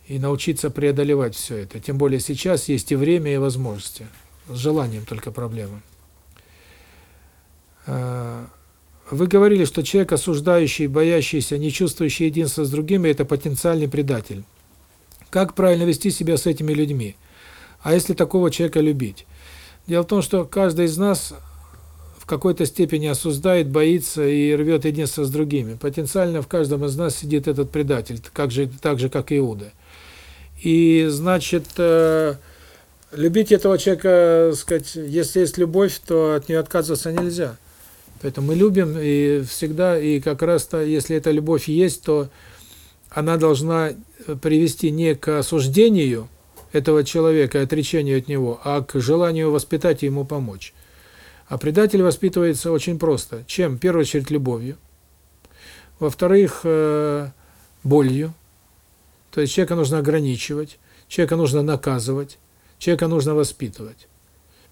и научиться преодолевать все это. Тем более сейчас есть и время, и возможности. С желанием только проблема. Вы говорили, что человек, осуждающий, боящийся, не чувствующий единства с другими, это потенциальный предатель. Как правильно вести себя с этими людьми? А если такого человека любить? Дело в том, что каждый из нас в какой-то степени осуждает, боится и рвет единство с другими. Потенциально в каждом из нас сидит этот предатель, как же, так же, как Иуда. И, значит, э, любить этого человека, сказать, если есть любовь, то от нее отказываться нельзя. Поэтому мы любим и всегда, и как раз-то, если эта любовь есть, то она должна привести не к осуждению этого человека, отречению от него, а к желанию воспитать и ему помочь. А предатель воспитывается очень просто. Чем? В первую очередь, любовью. Во-вторых, э, болью. То есть человека нужно ограничивать, человека нужно наказывать, человека нужно воспитывать.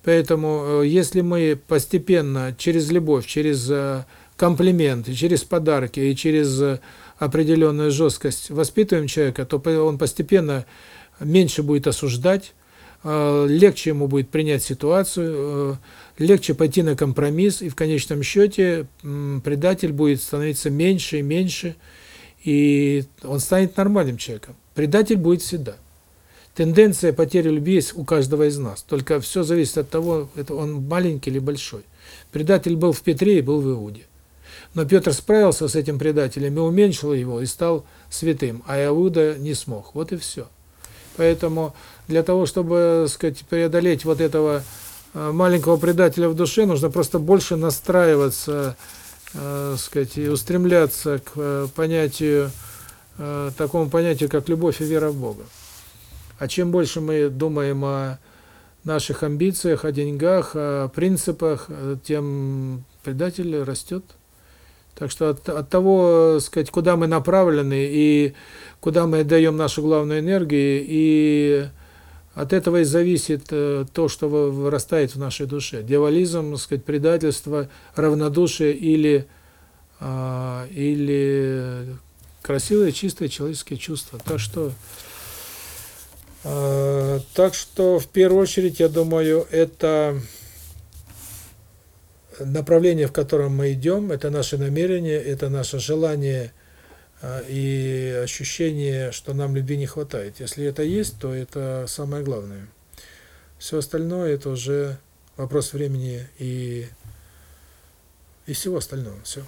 Поэтому э, если мы постепенно через любовь, через э, комплименты, через подарки и через э, определенную жесткость воспитываем человека, то он постепенно меньше будет осуждать, легче ему будет принять ситуацию, легче пойти на компромисс, и в конечном счете предатель будет становиться меньше и меньше, и он станет нормальным человеком. Предатель будет всегда. Тенденция потери любви есть у каждого из нас. Только все зависит от того, это он маленький или большой. Предатель был в Петре и был в Иуде. Но Петр справился с этим предателем и уменьшил его, и стал святым, а Иуда не смог. Вот и все. Поэтому для того, чтобы, сказать, преодолеть вот этого э, маленького предателя в душе, нужно просто больше настраиваться э, сказать, и устремляться к э, понятию, э, такому понятию, как любовь и вера в Бога. А чем больше мы думаем о наших амбициях, о деньгах, о принципах, э, тем предатель растет. Так что от, от того, сказать, куда мы направлены и куда мы даем нашу главную энергию, и От этого и зависит э, то, что вырастает в нашей душе. Дьяволизм, сказать, предательство, равнодушие или э, или красивые, чистые человеческие чувства. Так что э, так что в первую очередь, я думаю, это направление, в котором мы идем, это наше намерение, это наше желание а, и ощущение, что нам любви не хватает. Если это есть, то это самое главное. Все остальное это уже вопрос времени и и всего остального. Все.